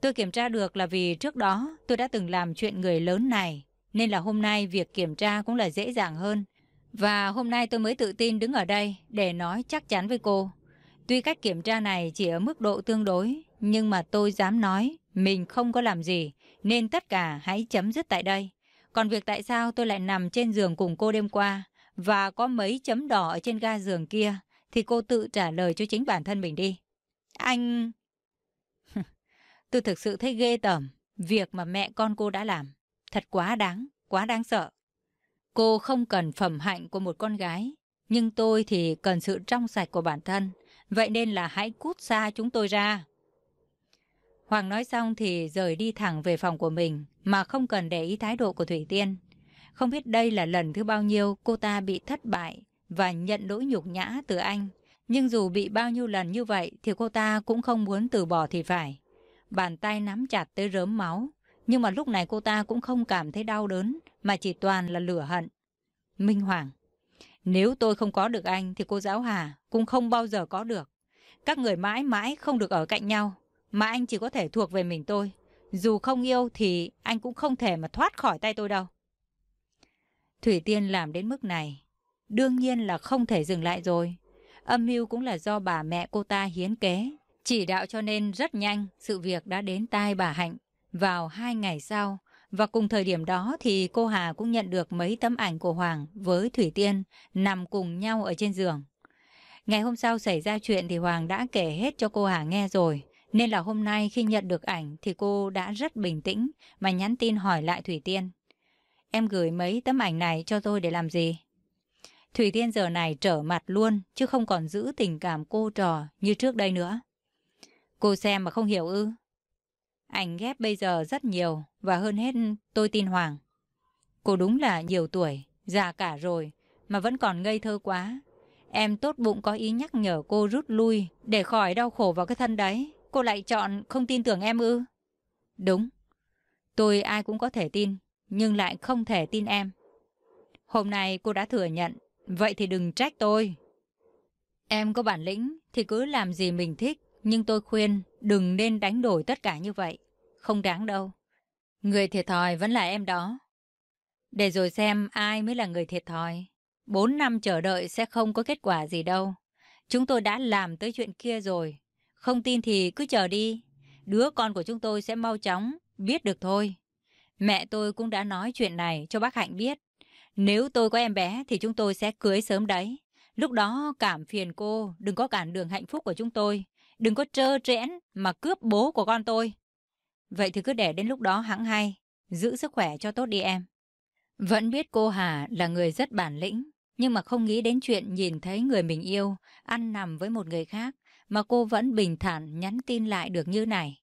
A: Tôi kiểm tra được là vì trước đó tôi đã từng làm chuyện người lớn này, nên là hôm nay việc kiểm tra cũng là dễ dàng hơn. Và hôm nay tôi mới tự tin đứng ở đây để nói chắc chắn với cô. Tuy cách kiểm tra này chỉ ở mức độ tương đối, nhưng mà tôi dám nói mình không có làm gì, nên tất cả hãy chấm dứt tại đây. Còn việc tại sao tôi lại nằm trên giường cùng cô đêm qua và có mấy chấm đỏ ở trên ga giường kia thì cô tự trả lời cho chính bản thân mình đi. Anh... [laughs] tôi thực sự thấy ghê tởm việc mà mẹ con cô đã làm. Thật quá đáng, quá đáng sợ. Cô không cần phẩm hạnh của một con gái, nhưng tôi thì cần sự trong sạch của bản thân. Vậy nên là hãy cút xa chúng tôi ra. Hoàng nói xong thì rời đi thẳng về phòng của mình, mà không cần để ý thái độ của Thủy Tiên. Không biết đây là lần thứ bao nhiêu cô ta bị thất bại và nhận nỗi nhục nhã từ anh. Nhưng dù bị bao nhiêu lần như vậy thì cô ta cũng không muốn từ bỏ thì phải. Bàn tay nắm chặt tới rớm máu. Nhưng mà lúc này cô ta cũng không cảm thấy đau đớn, mà chỉ toàn là lửa hận. Minh Hoàng nếu tôi không có được anh thì cô giáo Hà cũng không bao giờ có được. Các người mãi mãi không được ở cạnh nhau mà anh chỉ có thể thuộc về mình tôi. Dù không yêu thì anh cũng không thể mà thoát khỏi tay tôi đâu. Thủy Tiên làm đến mức này, đương nhiên là không thể dừng lại rồi. Âm mưu cũng là do bà mẹ cô ta hiến kế. Chỉ đạo cho nên rất nhanh, sự việc đã đến tai bà Hạnh. Vào hai ngày sau, và cùng thời điểm đó thì cô Hà cũng nhận được mấy tấm ảnh của Hoàng với Thủy Tiên nằm cùng nhau ở trên giường. Ngày hôm sau xảy ra chuyện thì Hoàng đã kể hết cho cô Hà nghe rồi. Nên là hôm nay khi nhận được ảnh thì cô đã rất bình tĩnh mà nhắn tin hỏi lại Thủy Tiên. Em gửi mấy tấm ảnh này cho tôi để làm gì? Thủy Tiên giờ này trở mặt luôn, chứ không còn giữ tình cảm cô trò như trước đây nữa. Cô xem mà không hiểu ư? Ảnh ghép bây giờ rất nhiều và hơn hết tôi tin Hoàng. Cô đúng là nhiều tuổi, già cả rồi mà vẫn còn ngây thơ quá. Em tốt bụng có ý nhắc nhở cô rút lui để khỏi đau khổ vào cái thân đấy. Cô lại chọn không tin tưởng em ư? Đúng. Tôi ai cũng có thể tin, nhưng lại không thể tin em. Hôm nay cô đã thừa nhận, vậy thì đừng trách tôi. Em có bản lĩnh thì cứ làm gì mình thích, nhưng tôi khuyên đừng nên đánh đổi tất cả như vậy. Không đáng đâu. Người thiệt thòi vẫn là em đó. Để rồi xem ai mới là người thiệt thòi. Bốn năm chờ đợi sẽ không có kết quả gì đâu. Chúng tôi đã làm tới chuyện kia rồi. Không tin thì cứ chờ đi. Đứa con của chúng tôi sẽ mau chóng biết được thôi. Mẹ tôi cũng đã nói chuyện này cho bác Hạnh biết. Nếu tôi có em bé thì chúng tôi sẽ cưới sớm đấy. Lúc đó cảm phiền cô, đừng có cản đường hạnh phúc của chúng tôi. Đừng có trơ trẽn mà cướp bố của con tôi. Vậy thì cứ để đến lúc đó hãng hay. Giữ sức khỏe cho tốt đi em. Vẫn biết cô Hà là người rất bản lĩnh, nhưng mà không nghĩ đến chuyện nhìn thấy người mình yêu ăn nằm với một người khác mà cô vẫn bình thản nhắn tin lại được như này.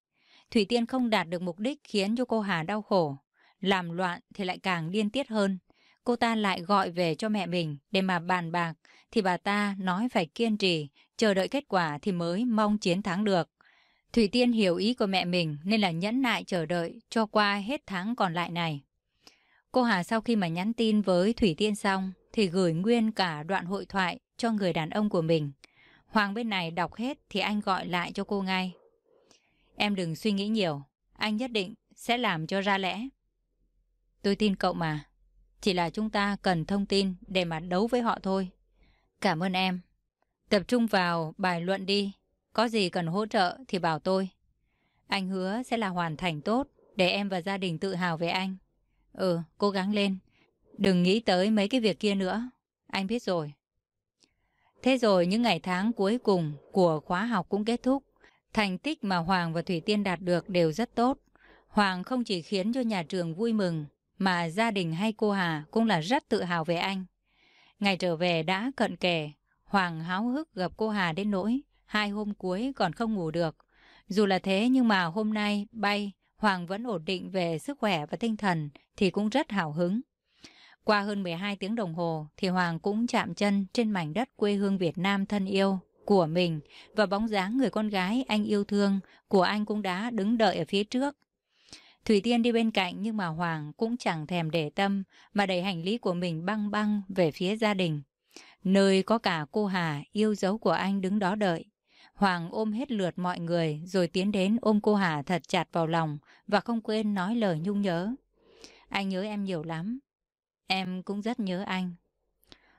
A: Thủy Tiên không đạt được mục đích khiến cho cô Hà đau khổ. Làm loạn thì lại càng điên tiết hơn. Cô ta lại gọi về cho mẹ mình để mà bàn bạc, thì bà ta nói phải kiên trì, chờ đợi kết quả thì mới mong chiến thắng được. Thủy Tiên hiểu ý của mẹ mình nên là nhẫn nại chờ đợi cho qua hết tháng còn lại này. Cô Hà sau khi mà nhắn tin với Thủy Tiên xong thì gửi nguyên cả đoạn hội thoại cho người đàn ông của mình. Hoàng bên này đọc hết thì anh gọi lại cho cô ngay. Em đừng suy nghĩ nhiều, anh nhất định sẽ làm cho ra lẽ. Tôi tin cậu mà, chỉ là chúng ta cần thông tin để mà đấu với họ thôi. Cảm ơn em. Tập trung vào bài luận đi, có gì cần hỗ trợ thì bảo tôi. Anh hứa sẽ là hoàn thành tốt để em và gia đình tự hào về anh. Ừ, cố gắng lên. Đừng nghĩ tới mấy cái việc kia nữa. Anh biết rồi. Thế rồi những ngày tháng cuối cùng của khóa học cũng kết thúc. Thành tích mà Hoàng và Thủy Tiên đạt được đều rất tốt. Hoàng không chỉ khiến cho nhà trường vui mừng, mà gia đình hay cô Hà cũng là rất tự hào về anh. Ngày trở về đã cận kề, Hoàng háo hức gặp cô Hà đến nỗi, hai hôm cuối còn không ngủ được. Dù là thế nhưng mà hôm nay bay, Hoàng vẫn ổn định về sức khỏe và tinh thần thì cũng rất hào hứng. Qua hơn 12 tiếng đồng hồ thì Hoàng cũng chạm chân trên mảnh đất quê hương Việt Nam thân yêu của mình và bóng dáng người con gái anh yêu thương của anh cũng đã đứng đợi ở phía trước. Thủy Tiên đi bên cạnh nhưng mà Hoàng cũng chẳng thèm để tâm mà đẩy hành lý của mình băng băng về phía gia đình. Nơi có cả cô Hà yêu dấu của anh đứng đó đợi. Hoàng ôm hết lượt mọi người rồi tiến đến ôm cô Hà thật chặt vào lòng và không quên nói lời nhung nhớ. Anh nhớ em nhiều lắm. Em cũng rất nhớ anh.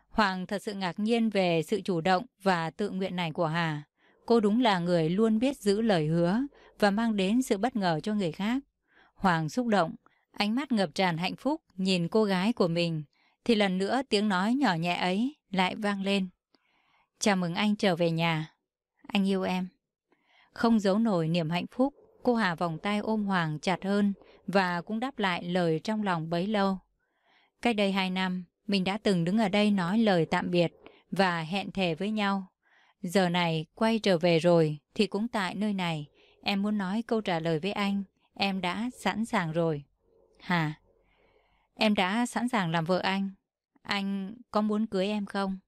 A: Hoàng thật sự ngạc nhiên về sự chủ động và tự nguyện này của Hà. Cô đúng là người luôn biết giữ lời hứa và mang đến sự bất ngờ cho người khác. Hoàng xúc động, ánh mắt ngập tràn hạnh phúc nhìn cô gái của mình. Thì lần nữa tiếng nói nhỏ nhẹ ấy lại vang lên. Chào mừng anh trở về nhà. Anh yêu em. Không giấu nổi niềm hạnh phúc, cô Hà vòng tay ôm Hoàng chặt hơn và cũng đáp lại lời trong lòng bấy lâu. Cách đây hai năm, mình đã từng đứng ở đây nói lời tạm biệt và hẹn thề với nhau. Giờ này quay trở về rồi thì cũng tại nơi này, em muốn nói câu trả lời với anh, em đã sẵn sàng rồi. Hà, em đã sẵn sàng làm vợ anh. Anh có muốn cưới em không?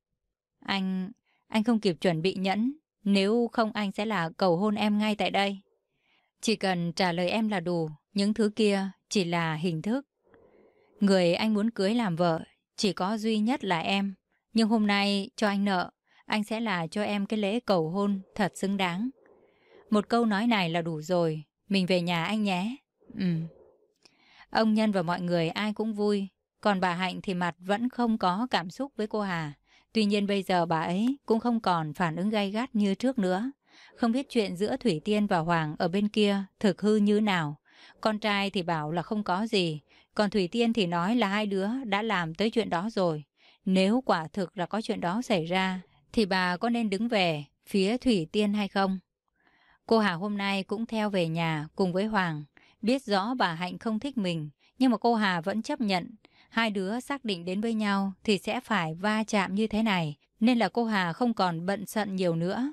A: Anh, anh không kịp chuẩn bị nhẫn, nếu không anh sẽ là cầu hôn em ngay tại đây. Chỉ cần trả lời em là đủ, những thứ kia chỉ là hình thức. Người anh muốn cưới làm vợ chỉ có duy nhất là em. Nhưng hôm nay cho anh nợ, anh sẽ là cho em cái lễ cầu hôn thật xứng đáng. Một câu nói này là đủ rồi, mình về nhà anh nhé. Ừ. Ông Nhân và mọi người ai cũng vui, còn bà Hạnh thì mặt vẫn không có cảm xúc với cô Hà. Tuy nhiên bây giờ bà ấy cũng không còn phản ứng gay gắt như trước nữa. Không biết chuyện giữa Thủy Tiên và Hoàng ở bên kia thực hư như nào. Con trai thì bảo là không có gì, còn Thủy Tiên thì nói là hai đứa đã làm tới chuyện đó rồi. Nếu quả thực là có chuyện đó xảy ra, thì bà có nên đứng về phía Thủy Tiên hay không? Cô Hà hôm nay cũng theo về nhà cùng với Hoàng. Biết rõ bà Hạnh không thích mình, nhưng mà cô Hà vẫn chấp nhận. Hai đứa xác định đến với nhau thì sẽ phải va chạm như thế này, nên là cô Hà không còn bận sận nhiều nữa.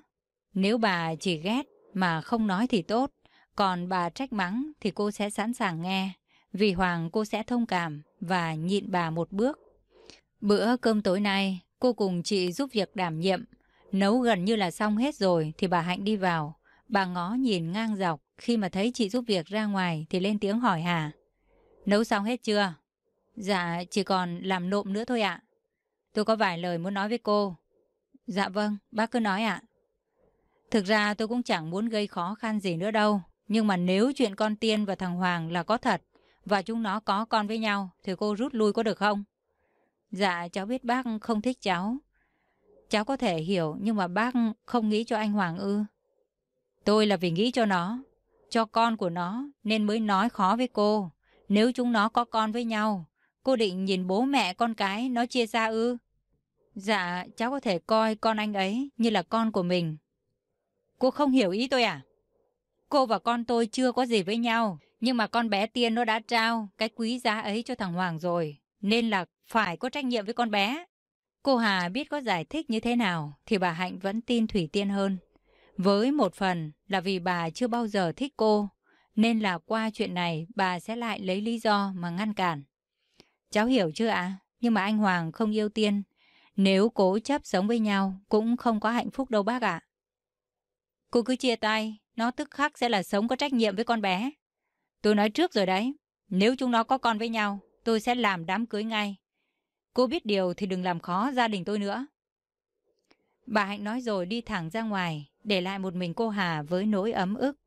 A: Nếu bà chỉ ghét mà không nói thì tốt, còn bà trách mắng thì cô sẽ sẵn sàng nghe. Vì Hoàng cô sẽ thông cảm và nhịn bà một bước. Bữa cơm tối nay, cô cùng chị giúp việc đảm nhiệm. Nấu gần như là xong hết rồi thì bà Hạnh đi vào. Bà ngó nhìn ngang dọc, khi mà thấy chị giúp việc ra ngoài thì lên tiếng hỏi Hà. Nấu xong hết chưa? Dạ, chỉ còn làm nộm nữa thôi ạ. Tôi có vài lời muốn nói với cô. Dạ vâng, bác cứ nói ạ. Thực ra tôi cũng chẳng muốn gây khó khăn gì nữa đâu. Nhưng mà nếu chuyện con Tiên và thằng Hoàng là có thật và chúng nó có con với nhau thì cô rút lui có được không? Dạ, cháu biết bác không thích cháu. Cháu có thể hiểu nhưng mà bác không nghĩ cho anh Hoàng ư. Tôi là vì nghĩ cho nó, cho con của nó nên mới nói khó với cô. Nếu chúng nó có con với nhau, cô định nhìn bố mẹ con cái nó chia ra ư? Dạ, cháu có thể coi con anh ấy như là con của mình. Cô không hiểu ý tôi à? Cô và con tôi chưa có gì với nhau, nhưng mà con bé Tiên nó đã trao cái quý giá ấy cho thằng Hoàng rồi, nên là phải có trách nhiệm với con bé. Cô Hà biết có giải thích như thế nào thì bà Hạnh vẫn tin Thủy Tiên hơn. Với một phần là vì bà chưa bao giờ thích cô, nên là qua chuyện này bà sẽ lại lấy lý do mà ngăn cản. Cháu hiểu chưa ạ? Nhưng mà anh Hoàng không yêu Tiên. Nếu cố chấp sống với nhau cũng không có hạnh phúc đâu bác ạ. Cô cứ chia tay, nó tức khắc sẽ là sống có trách nhiệm với con bé. Tôi nói trước rồi đấy, nếu chúng nó có con với nhau, tôi sẽ làm đám cưới ngay. Cô biết điều thì đừng làm khó gia đình tôi nữa. Bà Hạnh nói rồi đi thẳng ra ngoài, để lại một mình cô Hà với nỗi ấm ức.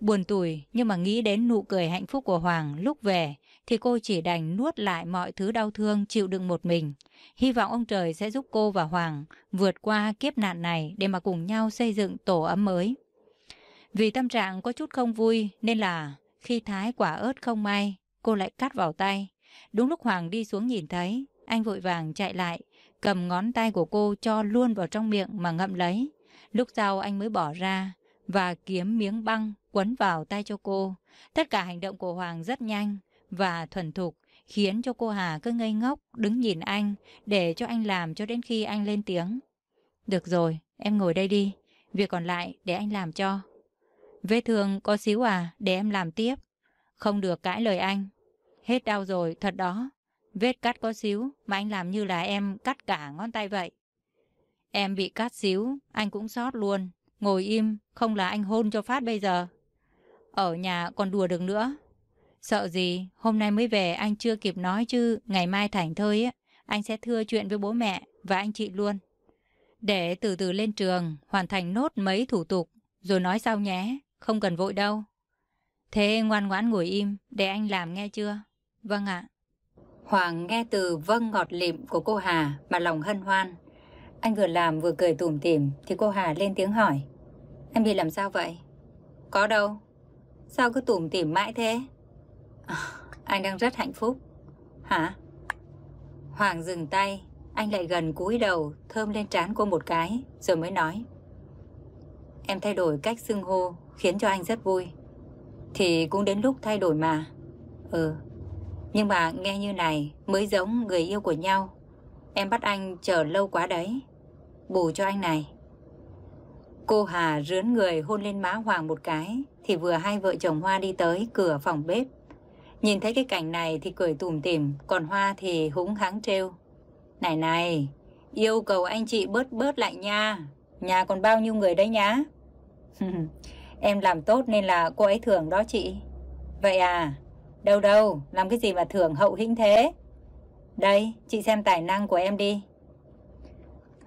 A: Buồn tủi nhưng mà nghĩ đến nụ cười hạnh phúc của Hoàng lúc về thì cô chỉ đành nuốt lại mọi thứ đau thương chịu đựng một mình. Hy vọng ông trời sẽ giúp cô và Hoàng vượt qua kiếp nạn này để mà cùng nhau xây dựng tổ ấm mới. Vì tâm trạng có chút không vui nên là khi thái quả ớt không may, cô lại cắt vào tay. Đúng lúc Hoàng đi xuống nhìn thấy, anh vội vàng chạy lại, cầm ngón tay của cô cho luôn vào trong miệng mà ngậm lấy. Lúc sau anh mới bỏ ra và kiếm miếng băng quấn vào tay cho cô. Tất cả hành động của Hoàng rất nhanh và thuần thục, khiến cho cô Hà cứ ngây ngốc đứng nhìn anh để cho anh làm cho đến khi anh lên tiếng. Được rồi, em ngồi đây đi, việc còn lại để anh làm cho. Vết thương có xíu à, để em làm tiếp. Không được cãi lời anh. Hết đau rồi, thật đó. Vết cắt có xíu, mà anh làm như là em cắt cả ngón tay vậy. Em bị cắt xíu, anh cũng sót luôn. Ngồi im, không là anh hôn cho phát bây giờ. Ở nhà còn đùa được nữa. Sợ gì, hôm nay mới về anh chưa kịp nói chứ, ngày mai thảnh thơi á, anh sẽ thưa chuyện với bố mẹ và anh chị luôn. Để từ từ lên trường, hoàn thành nốt mấy thủ tục, rồi nói sau nhé, không cần vội đâu. Thế ngoan ngoãn ngồi im, để anh làm nghe chưa? Vâng ạ. Hoàng nghe từ vâng ngọt lịm của cô Hà mà lòng hân hoan. Anh vừa làm vừa cười tủm tỉm thì cô Hà lên tiếng hỏi. Em bị làm sao vậy? Có đâu. Sao cứ tủm tỉm mãi thế? À, anh đang rất hạnh phúc. Hả? Hoàng dừng tay, anh lại gần cúi đầu, thơm lên trán cô một cái, rồi mới nói. Em thay đổi cách xưng hô, khiến cho anh rất vui. Thì cũng đến lúc thay đổi mà. Ừ, nhưng mà nghe như này mới giống người yêu của nhau. Em bắt anh chờ lâu quá đấy. Bù cho anh này. Cô Hà rướn người hôn lên má Hoàng một cái thì vừa hai vợ chồng Hoa đi tới cửa phòng bếp. Nhìn thấy cái cảnh này thì cười tủm tỉm, còn Hoa thì húng hắng trêu. Này này, yêu cầu anh chị bớt bớt lại nha. Nhà còn bao nhiêu người đấy nhá. [laughs] em làm tốt nên là cô ấy thưởng đó chị. Vậy à, đâu đâu, làm cái gì mà thưởng hậu hĩnh thế? Đây, chị xem tài năng của em đi.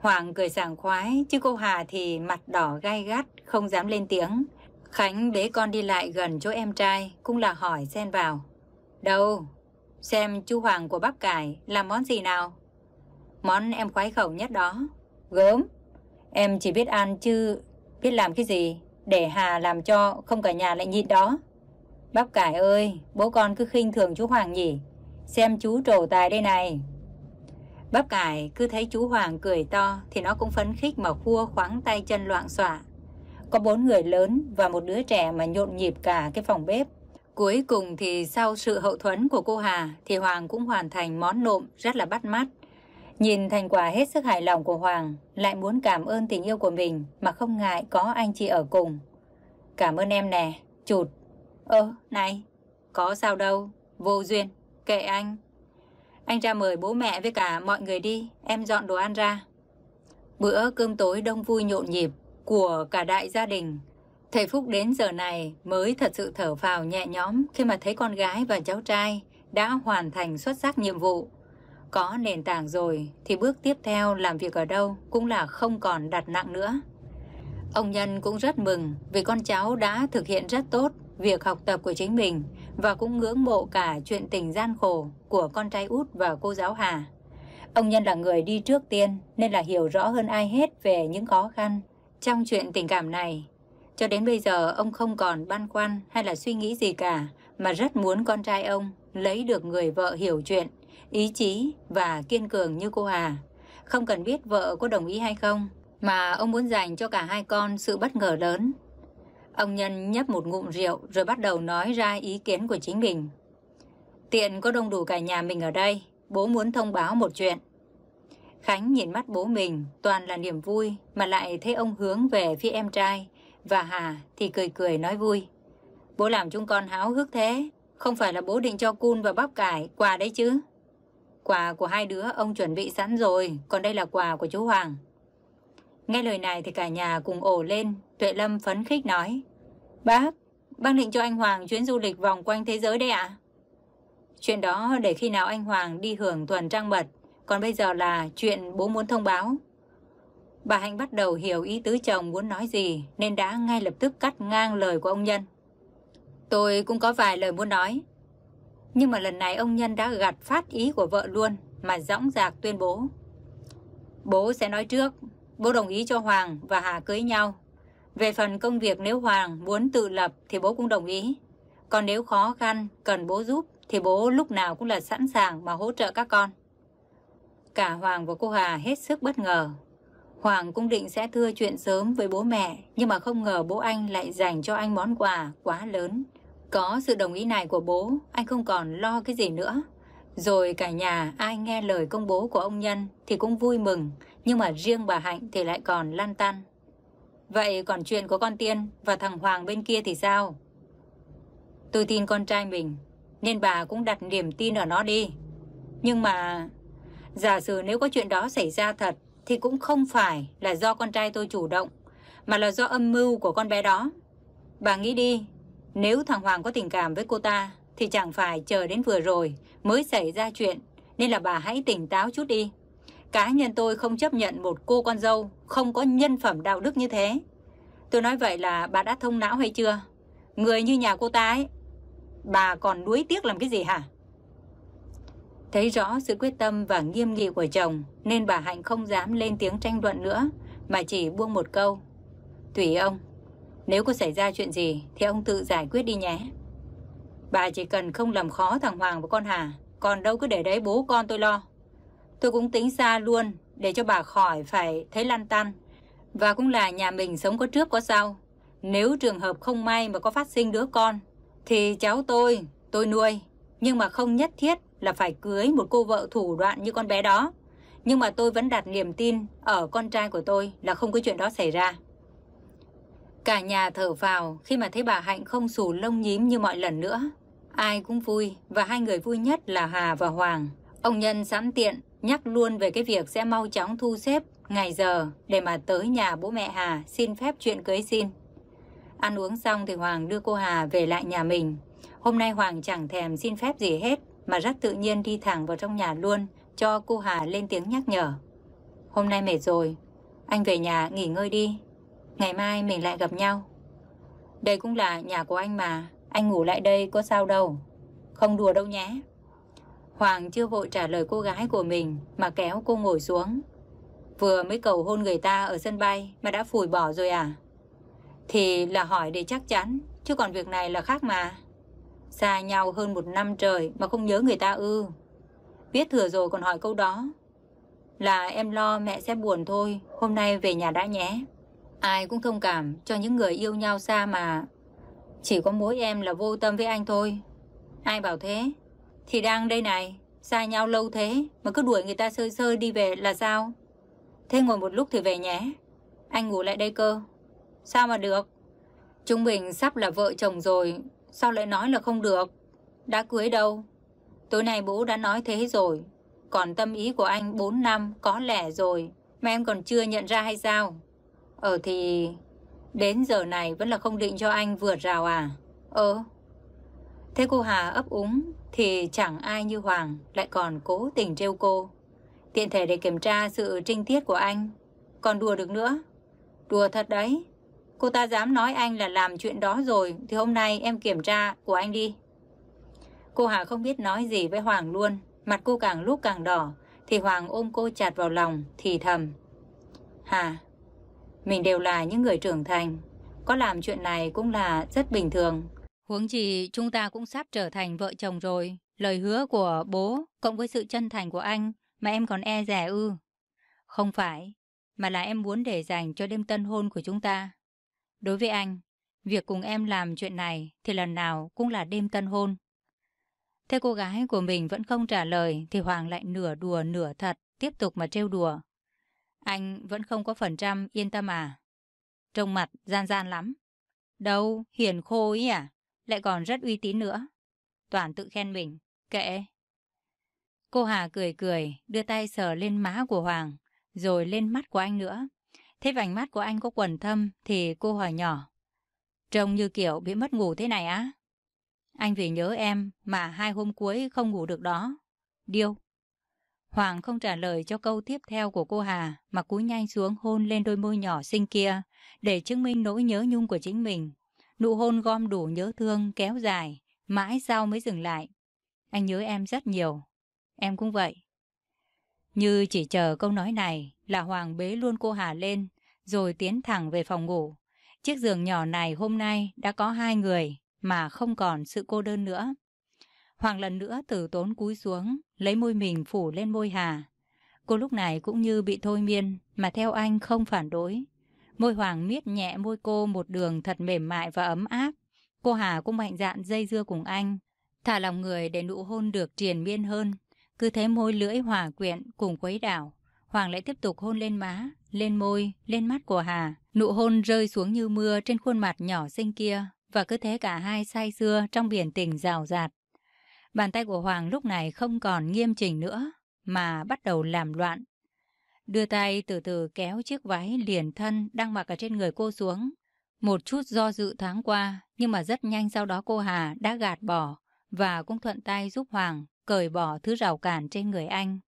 A: Hoàng cười sảng khoái, chứ cô Hà thì mặt đỏ gai gắt, không dám lên tiếng. Khánh bế con đi lại gần chỗ em trai, cũng là hỏi xen vào. Đâu? Xem chú Hoàng của bắp cải làm món gì nào? Món em khoái khẩu nhất đó. Gớm. Em chỉ biết ăn chứ biết làm cái gì để Hà làm cho không cả nhà lại nhịn đó. Bắp cải ơi, bố con cứ khinh thường chú Hoàng nhỉ. Xem chú trổ tài đây này. Bắp cải cứ thấy chú Hoàng cười to thì nó cũng phấn khích mà khua khoáng tay chân loạn xọa. Có bốn người lớn và một đứa trẻ mà nhộn nhịp cả cái phòng bếp. Cuối cùng thì sau sự hậu thuẫn của cô Hà thì Hoàng cũng hoàn thành món nộm rất là bắt mắt. Nhìn thành quả hết sức hài lòng của Hoàng, lại muốn cảm ơn tình yêu của mình mà không ngại có anh chị ở cùng. Cảm ơn em nè, chụt. Ơ, này, có sao đâu, vô duyên, kệ anh. Anh ra mời bố mẹ với cả mọi người đi, em dọn đồ ăn ra. Bữa cơm tối đông vui nhộn nhịp của cả đại gia đình. Thầy Phúc đến giờ này mới thật sự thở phào nhẹ nhõm khi mà thấy con gái và cháu trai đã hoàn thành xuất sắc nhiệm vụ. Có nền tảng rồi thì bước tiếp theo làm việc ở đâu cũng là không còn đặt nặng nữa. Ông Nhân cũng rất mừng vì con cháu đã thực hiện rất tốt việc học tập của chính mình và cũng ngưỡng mộ cả chuyện tình gian khổ của con trai út và cô giáo Hà. Ông Nhân là người đi trước tiên nên là hiểu rõ hơn ai hết về những khó khăn trong chuyện tình cảm này. Cho đến bây giờ ông không còn băn khoăn hay là suy nghĩ gì cả mà rất muốn con trai ông lấy được người vợ hiểu chuyện, ý chí và kiên cường như cô Hà. Không cần biết vợ có đồng ý hay không, mà ông muốn dành cho cả hai con sự bất ngờ lớn Ông Nhân nhấp một ngụm rượu rồi bắt đầu nói ra ý kiến của chính mình. Tiện có đông đủ cả nhà mình ở đây, bố muốn thông báo một chuyện. Khánh nhìn mắt bố mình, toàn là niềm vui, mà lại thấy ông hướng về phía em trai. Và Hà thì cười cười nói vui. Bố làm chúng con háo hức thế, không phải là bố định cho cun và bắp cải, quà đấy chứ. Quà của hai đứa ông chuẩn bị sẵn rồi, còn đây là quà của chú Hoàng. Nghe lời này thì cả nhà cùng ổ lên, Tuệ Lâm phấn khích nói. Bác, bác định cho anh Hoàng chuyến du lịch vòng quanh thế giới đấy ạ? À? Chuyện đó để khi nào anh Hoàng đi hưởng tuần trăng mật, còn bây giờ là chuyện bố muốn thông báo. Bà Hạnh bắt đầu hiểu ý tứ chồng muốn nói gì nên đã ngay lập tức cắt ngang lời của ông Nhân. Tôi cũng có vài lời muốn nói. Nhưng mà lần này ông Nhân đã gạt phát ý của vợ luôn mà dõng dạc tuyên bố. Bố sẽ nói trước, bố đồng ý cho Hoàng và Hà cưới nhau về phần công việc nếu Hoàng muốn tự lập thì bố cũng đồng ý. Còn nếu khó khăn, cần bố giúp thì bố lúc nào cũng là sẵn sàng mà hỗ trợ các con. Cả Hoàng và cô Hà hết sức bất ngờ. Hoàng cũng định sẽ thưa chuyện sớm với bố mẹ, nhưng mà không ngờ bố anh lại dành cho anh món quà quá lớn. Có sự đồng ý này của bố, anh không còn lo cái gì nữa. Rồi cả nhà ai nghe lời công bố của ông Nhân thì cũng vui mừng, nhưng mà riêng bà Hạnh thì lại còn lan tăn. Vậy còn chuyện của con Tiên và thằng Hoàng bên kia thì sao? Tôi tin con trai mình, nên bà cũng đặt niềm tin ở nó đi. Nhưng mà, giả sử nếu có chuyện đó xảy ra thật, thì cũng không phải là do con trai tôi chủ động, mà là do âm mưu của con bé đó. Bà nghĩ đi, nếu thằng Hoàng có tình cảm với cô ta, thì chẳng phải chờ đến vừa rồi mới xảy ra chuyện, nên là bà hãy tỉnh táo chút đi. Cá nhân tôi không chấp nhận một cô con dâu không có nhân phẩm đạo đức như thế. Tôi nói vậy là bà đã thông não hay chưa? Người như nhà cô ta ấy, bà còn nuối tiếc làm cái gì hả? Thấy rõ sự quyết tâm và nghiêm nghị của chồng nên bà Hạnh không dám lên tiếng tranh luận nữa mà chỉ buông một câu. Tùy ông, nếu có xảy ra chuyện gì thì ông tự giải quyết đi nhé. Bà chỉ cần không làm khó thằng Hoàng và con Hà, còn đâu cứ để đấy bố con tôi lo. Tôi cũng tính ra luôn để cho bà khỏi phải thấy lăn tăn. Và cũng là nhà mình sống có trước có sau. Nếu trường hợp không may mà có phát sinh đứa con, thì cháu tôi, tôi nuôi. Nhưng mà không nhất thiết là phải cưới một cô vợ thủ đoạn như con bé đó. Nhưng mà tôi vẫn đặt niềm tin ở con trai của tôi là không có chuyện đó xảy ra. Cả nhà thở vào khi mà thấy bà Hạnh không xù lông nhím như mọi lần nữa. Ai cũng vui và hai người vui nhất là Hà và Hoàng. Ông Nhân sẵn tiện nhắc luôn về cái việc sẽ mau chóng thu xếp ngày giờ để mà tới nhà bố mẹ Hà xin phép chuyện cưới xin. Ăn uống xong thì Hoàng đưa cô Hà về lại nhà mình. Hôm nay Hoàng chẳng thèm xin phép gì hết mà rất tự nhiên đi thẳng vào trong nhà luôn cho cô Hà lên tiếng nhắc nhở. Hôm nay mệt rồi, anh về nhà nghỉ ngơi đi. Ngày mai mình lại gặp nhau. Đây cũng là nhà của anh mà, anh ngủ lại đây có sao đâu. Không đùa đâu nhé. Hoàng chưa vội trả lời cô gái của mình mà kéo cô ngồi xuống. Vừa mới cầu hôn người ta ở sân bay mà đã phủi bỏ rồi à? Thì là hỏi để chắc chắn, chứ còn việc này là khác mà. Xa nhau hơn một năm trời mà không nhớ người ta ư. Biết thừa rồi còn hỏi câu đó. Là em lo mẹ sẽ buồn thôi, hôm nay về nhà đã nhé. Ai cũng thông cảm cho những người yêu nhau xa mà. Chỉ có mỗi em là vô tâm với anh thôi. Ai bảo thế? Thì đang đây này, xa nhau lâu thế mà cứ đuổi người ta sơi sơi đi về là sao? Thế ngồi một lúc thì về nhé. Anh ngủ lại đây cơ. Sao mà được? Chúng mình sắp là vợ chồng rồi, sao lại nói là không được? Đã cưới đâu? Tối nay bố đã nói thế rồi. Còn tâm ý của anh 4 năm có lẽ rồi, mà em còn chưa nhận ra hay sao? Ờ thì... Đến giờ này vẫn là không định cho anh vượt rào à? Ờ. Thế cô Hà ấp úng thì chẳng ai như Hoàng lại còn cố tình trêu cô. Tiện thể để kiểm tra sự trinh tiết của anh. Còn đùa được nữa. Đùa thật đấy. Cô ta dám nói anh là làm chuyện đó rồi thì hôm nay em kiểm tra của anh đi. Cô Hà không biết nói gì với Hoàng luôn. Mặt cô càng lúc càng đỏ thì Hoàng ôm cô chặt vào lòng thì thầm. Hà, mình đều là những người trưởng thành. Có làm chuyện này cũng là rất bình thường. Huống chi chúng ta cũng sắp trở thành vợ chồng rồi. Lời hứa của bố cộng với sự chân thành của anh mà em còn e rẻ ư. Không phải, mà là em muốn để dành cho đêm tân hôn của chúng ta. Đối với anh, việc cùng em làm chuyện này thì lần nào cũng là đêm tân hôn. Thế cô gái của mình vẫn không trả lời thì Hoàng lại nửa đùa nửa thật tiếp tục mà trêu đùa. Anh vẫn không có phần trăm yên tâm à? Trông mặt gian gian lắm. Đâu, hiền khô ý à? Lại còn rất uy tín nữa. Toàn tự khen mình. Kệ. Cô Hà cười cười, đưa tay sờ lên má của Hoàng, rồi lên mắt của anh nữa. Thế vành mắt của anh có quần thâm thì cô hỏi nhỏ. Trông như kiểu bị mất ngủ thế này á? Anh vì nhớ em mà hai hôm cuối không ngủ được đó. Điêu. Hoàng không trả lời cho câu tiếp theo của cô Hà mà cúi nhanh xuống hôn lên đôi môi nhỏ xinh kia để chứng minh nỗi nhớ nhung của chính mình. Nụ hôn gom đủ nhớ thương kéo dài, mãi sau mới dừng lại. Anh nhớ em rất nhiều. Em cũng vậy. Như chỉ chờ câu nói này là Hoàng bế luôn cô Hà lên rồi tiến thẳng về phòng ngủ. Chiếc giường nhỏ này hôm nay đã có hai người mà không còn sự cô đơn nữa. Hoàng lần nữa từ tốn cúi xuống, lấy môi mình phủ lên môi Hà. Cô lúc này cũng như bị thôi miên, mà theo anh không phản đối. Môi Hoàng miết nhẹ môi cô một đường thật mềm mại và ấm áp. Cô Hà cũng mạnh dạn dây dưa cùng anh, thả lòng người để nụ hôn được triền miên hơn. Cứ thế môi lưỡi hòa quyện cùng quấy đảo. Hoàng lại tiếp tục hôn lên má, lên môi, lên mắt của Hà. Nụ hôn rơi xuống như mưa trên khuôn mặt nhỏ xinh kia, và cứ thế cả hai say sưa trong biển tình rào rạt. Bàn tay của Hoàng lúc này không còn nghiêm chỉnh nữa, mà bắt đầu làm loạn. Đưa tay từ từ kéo chiếc váy liền thân đang mặc ở trên người cô xuống. Một chút do dự tháng qua, nhưng mà rất nhanh sau đó cô Hà đã gạt bỏ và cũng thuận tay giúp Hoàng cởi bỏ thứ rào cản trên người anh.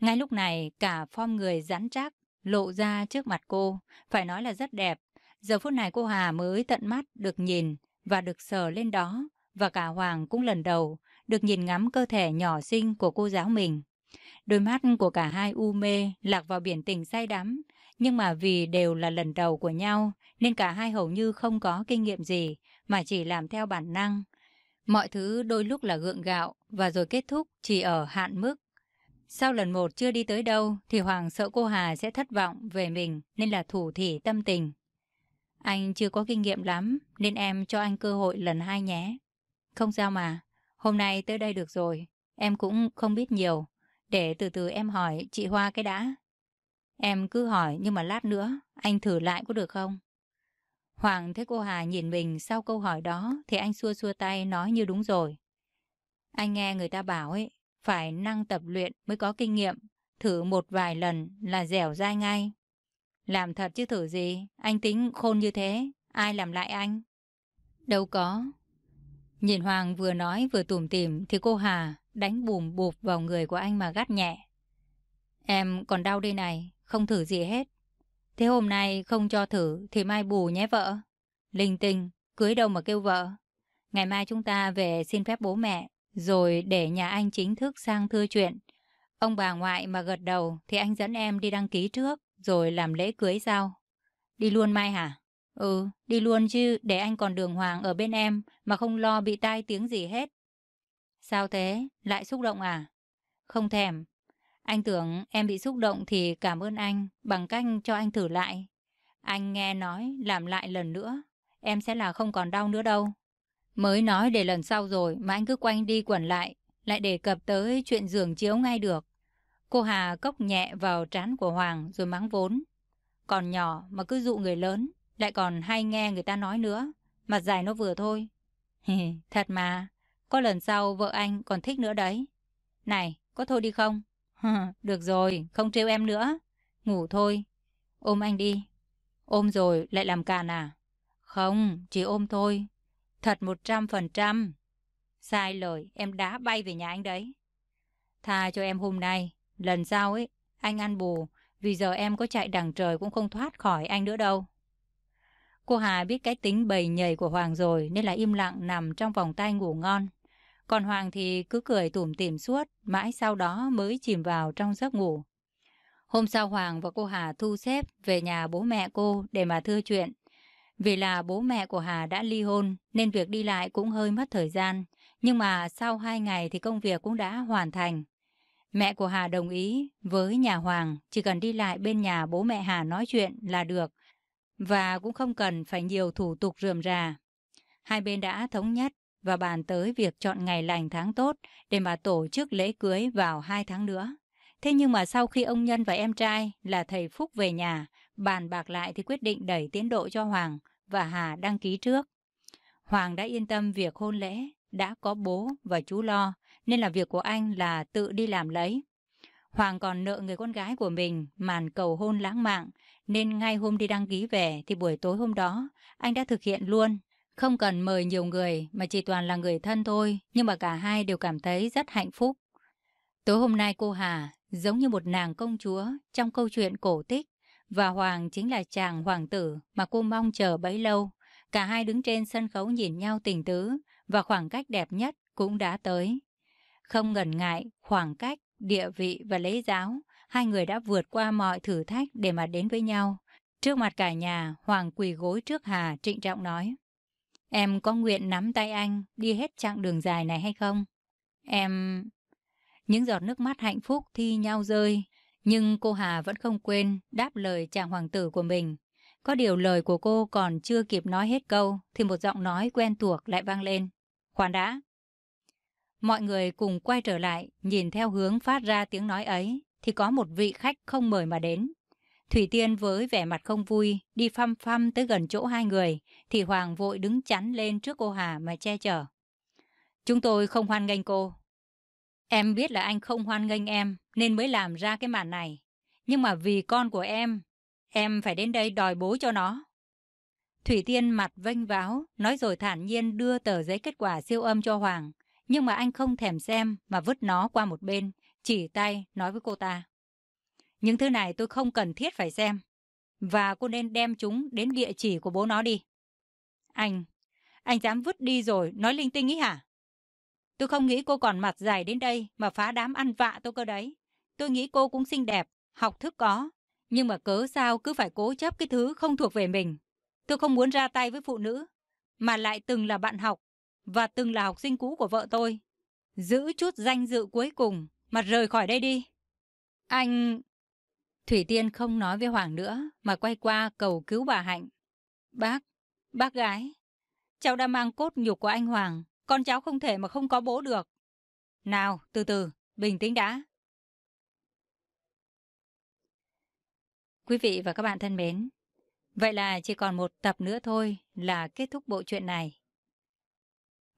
A: Ngay lúc này, cả form người rắn chắc lộ ra trước mặt cô, phải nói là rất đẹp. Giờ phút này cô Hà mới tận mắt được nhìn và được sờ lên đó, và cả Hoàng cũng lần đầu được nhìn ngắm cơ thể nhỏ xinh của cô giáo mình. Đôi mắt của cả hai u mê, lạc vào biển tình say đắm, nhưng mà vì đều là lần đầu của nhau, nên cả hai hầu như không có kinh nghiệm gì, mà chỉ làm theo bản năng. Mọi thứ đôi lúc là gượng gạo, và rồi kết thúc chỉ ở hạn mức. Sau lần một chưa đi tới đâu, thì Hoàng sợ cô Hà sẽ thất vọng về mình, nên là thủ thỉ tâm tình. Anh chưa có kinh nghiệm lắm, nên em cho anh cơ hội lần hai nhé. Không sao mà, hôm nay tới đây được rồi, em cũng không biết nhiều. Để từ từ em hỏi chị Hoa cái đã. Em cứ hỏi nhưng mà lát nữa, anh thử lại có được không? Hoàng thấy cô Hà nhìn mình sau câu hỏi đó thì anh xua xua tay nói như đúng rồi. Anh nghe người ta bảo ấy, phải năng tập luyện mới có kinh nghiệm, thử một vài lần là dẻo dai ngay. Làm thật chứ thử gì, anh tính khôn như thế, ai làm lại anh? Đâu có. Nhìn Hoàng vừa nói vừa tủm tỉm thì cô Hà đánh bùm bụp vào người của anh mà gắt nhẹ. Em còn đau đây này, không thử gì hết. Thế hôm nay không cho thử thì mai bù nhé vợ. Linh tinh, cưới đâu mà kêu vợ. Ngày mai chúng ta về xin phép bố mẹ, rồi để nhà anh chính thức sang thưa chuyện. Ông bà ngoại mà gật đầu thì anh dẫn em đi đăng ký trước, rồi làm lễ cưới sau. Đi luôn mai hả? Ừ, đi luôn chứ, để anh còn đường hoàng ở bên em mà không lo bị tai tiếng gì hết. Sao thế? Lại xúc động à? Không thèm. Anh tưởng em bị xúc động thì cảm ơn anh bằng cách cho anh thử lại. Anh nghe nói làm lại lần nữa, em sẽ là không còn đau nữa đâu. Mới nói để lần sau rồi mà anh cứ quanh đi quẩn lại, lại đề cập tới chuyện giường chiếu ngay được. Cô Hà cốc nhẹ vào trán của Hoàng rồi mắng vốn. Còn nhỏ mà cứ dụ người lớn, lại còn hay nghe người ta nói nữa. Mặt dài nó vừa thôi. [laughs] Thật mà, có lần sau vợ anh còn thích nữa đấy. Này, có thôi đi không? Được rồi, không trêu em nữa. Ngủ thôi. Ôm anh đi. Ôm rồi lại làm càn à? Không, chỉ ôm thôi. Thật một trăm phần trăm. Sai lời, em đá bay về nhà anh đấy. Tha cho em hôm nay. Lần sau ấy, anh ăn bù. Vì giờ em có chạy đằng trời cũng không thoát khỏi anh nữa đâu. Cô Hà biết cái tính bầy nhầy của Hoàng rồi nên là im lặng nằm trong vòng tay ngủ ngon. Còn Hoàng thì cứ cười tủm tỉm suốt, mãi sau đó mới chìm vào trong giấc ngủ. Hôm sau Hoàng và cô Hà thu xếp về nhà bố mẹ cô để mà thưa chuyện. Vì là bố mẹ của Hà đã ly hôn nên việc đi lại cũng hơi mất thời gian. Nhưng mà sau hai ngày thì công việc cũng đã hoàn thành. Mẹ của Hà đồng ý với nhà Hoàng chỉ cần đi lại bên nhà bố mẹ Hà nói chuyện là được và cũng không cần phải nhiều thủ tục rườm rà. Hai bên đã thống nhất và bàn tới việc chọn ngày lành tháng tốt để mà tổ chức lễ cưới vào hai tháng nữa. Thế nhưng mà sau khi ông Nhân và em trai là thầy Phúc về nhà, bàn bạc lại thì quyết định đẩy tiến độ cho Hoàng và Hà đăng ký trước. Hoàng đã yên tâm việc hôn lễ, đã có bố và chú lo, nên là việc của anh là tự đi làm lấy. Hoàng còn nợ người con gái của mình màn cầu hôn lãng mạn, nên ngay hôm đi đăng ký về thì buổi tối hôm đó, anh đã thực hiện luôn. Không cần mời nhiều người mà chỉ toàn là người thân thôi, nhưng mà cả hai đều cảm thấy rất hạnh phúc. Tối hôm nay cô Hà giống như một nàng công chúa trong câu chuyện cổ tích và Hoàng chính là chàng hoàng tử mà cô mong chờ bấy lâu. Cả hai đứng trên sân khấu nhìn nhau tình tứ và khoảng cách đẹp nhất cũng đã tới. Không ngần ngại khoảng cách, địa vị và lễ giáo, hai người đã vượt qua mọi thử thách để mà đến với nhau. Trước mặt cả nhà, Hoàng quỳ gối trước Hà trịnh trọng nói. Em có nguyện nắm tay anh đi hết chặng đường dài này hay không? Em... Những giọt nước mắt hạnh phúc thi nhau rơi, nhưng cô Hà vẫn không quên đáp lời chàng hoàng tử của mình. Có điều lời của cô còn chưa kịp nói hết câu, thì một giọng nói quen thuộc lại vang lên. Khoan đã! Mọi người cùng quay trở lại, nhìn theo hướng phát ra tiếng nói ấy, thì có một vị khách không mời mà đến. Thủy Tiên với vẻ mặt không vui, đi phăm phăm tới gần chỗ hai người, thì Hoàng vội đứng chắn lên trước cô Hà mà che chở. Chúng tôi không hoan nghênh cô. Em biết là anh không hoan nghênh em, nên mới làm ra cái màn này. Nhưng mà vì con của em, em phải đến đây đòi bố cho nó. Thủy Tiên mặt vênh váo, nói rồi thản nhiên đưa tờ giấy kết quả siêu âm cho Hoàng. Nhưng mà anh không thèm xem mà vứt nó qua một bên, chỉ tay nói với cô ta. Những thứ này tôi không cần thiết phải xem. Và cô nên đem chúng đến địa chỉ của bố nó đi. Anh, anh dám vứt đi rồi, nói linh tinh ý hả? Tôi không nghĩ cô còn mặt dài đến đây mà phá đám ăn vạ tôi cơ đấy. Tôi nghĩ cô cũng xinh đẹp, học thức có. Nhưng mà cớ sao cứ phải cố chấp cái thứ không thuộc về mình. Tôi không muốn ra tay với phụ nữ, mà lại từng là bạn học và từng là học sinh cũ của vợ tôi. Giữ chút danh dự cuối cùng mà rời khỏi đây đi. Anh... Thủy Tiên không nói với Hoàng nữa mà quay qua cầu cứu bà Hạnh. Bác, bác gái, cháu đã mang cốt nhục của anh Hoàng, con cháu không thể mà không có bố được. Nào, từ từ, bình tĩnh đã. Quý vị và các bạn thân mến, vậy là chỉ còn một tập nữa thôi là kết thúc bộ truyện này.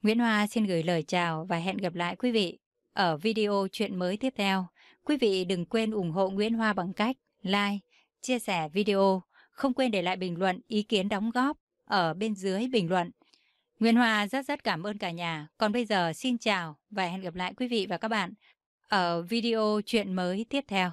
A: Nguyễn Hoa xin gửi lời chào và hẹn gặp lại quý vị ở video chuyện mới tiếp theo. Quý vị đừng quên ủng hộ Nguyễn Hoa bằng cách like, chia sẻ video, không quên để lại bình luận ý kiến đóng góp ở bên dưới bình luận. Nguyễn Hoa rất rất cảm ơn cả nhà. Còn bây giờ xin chào và hẹn gặp lại quý vị và các bạn ở video chuyện mới tiếp theo.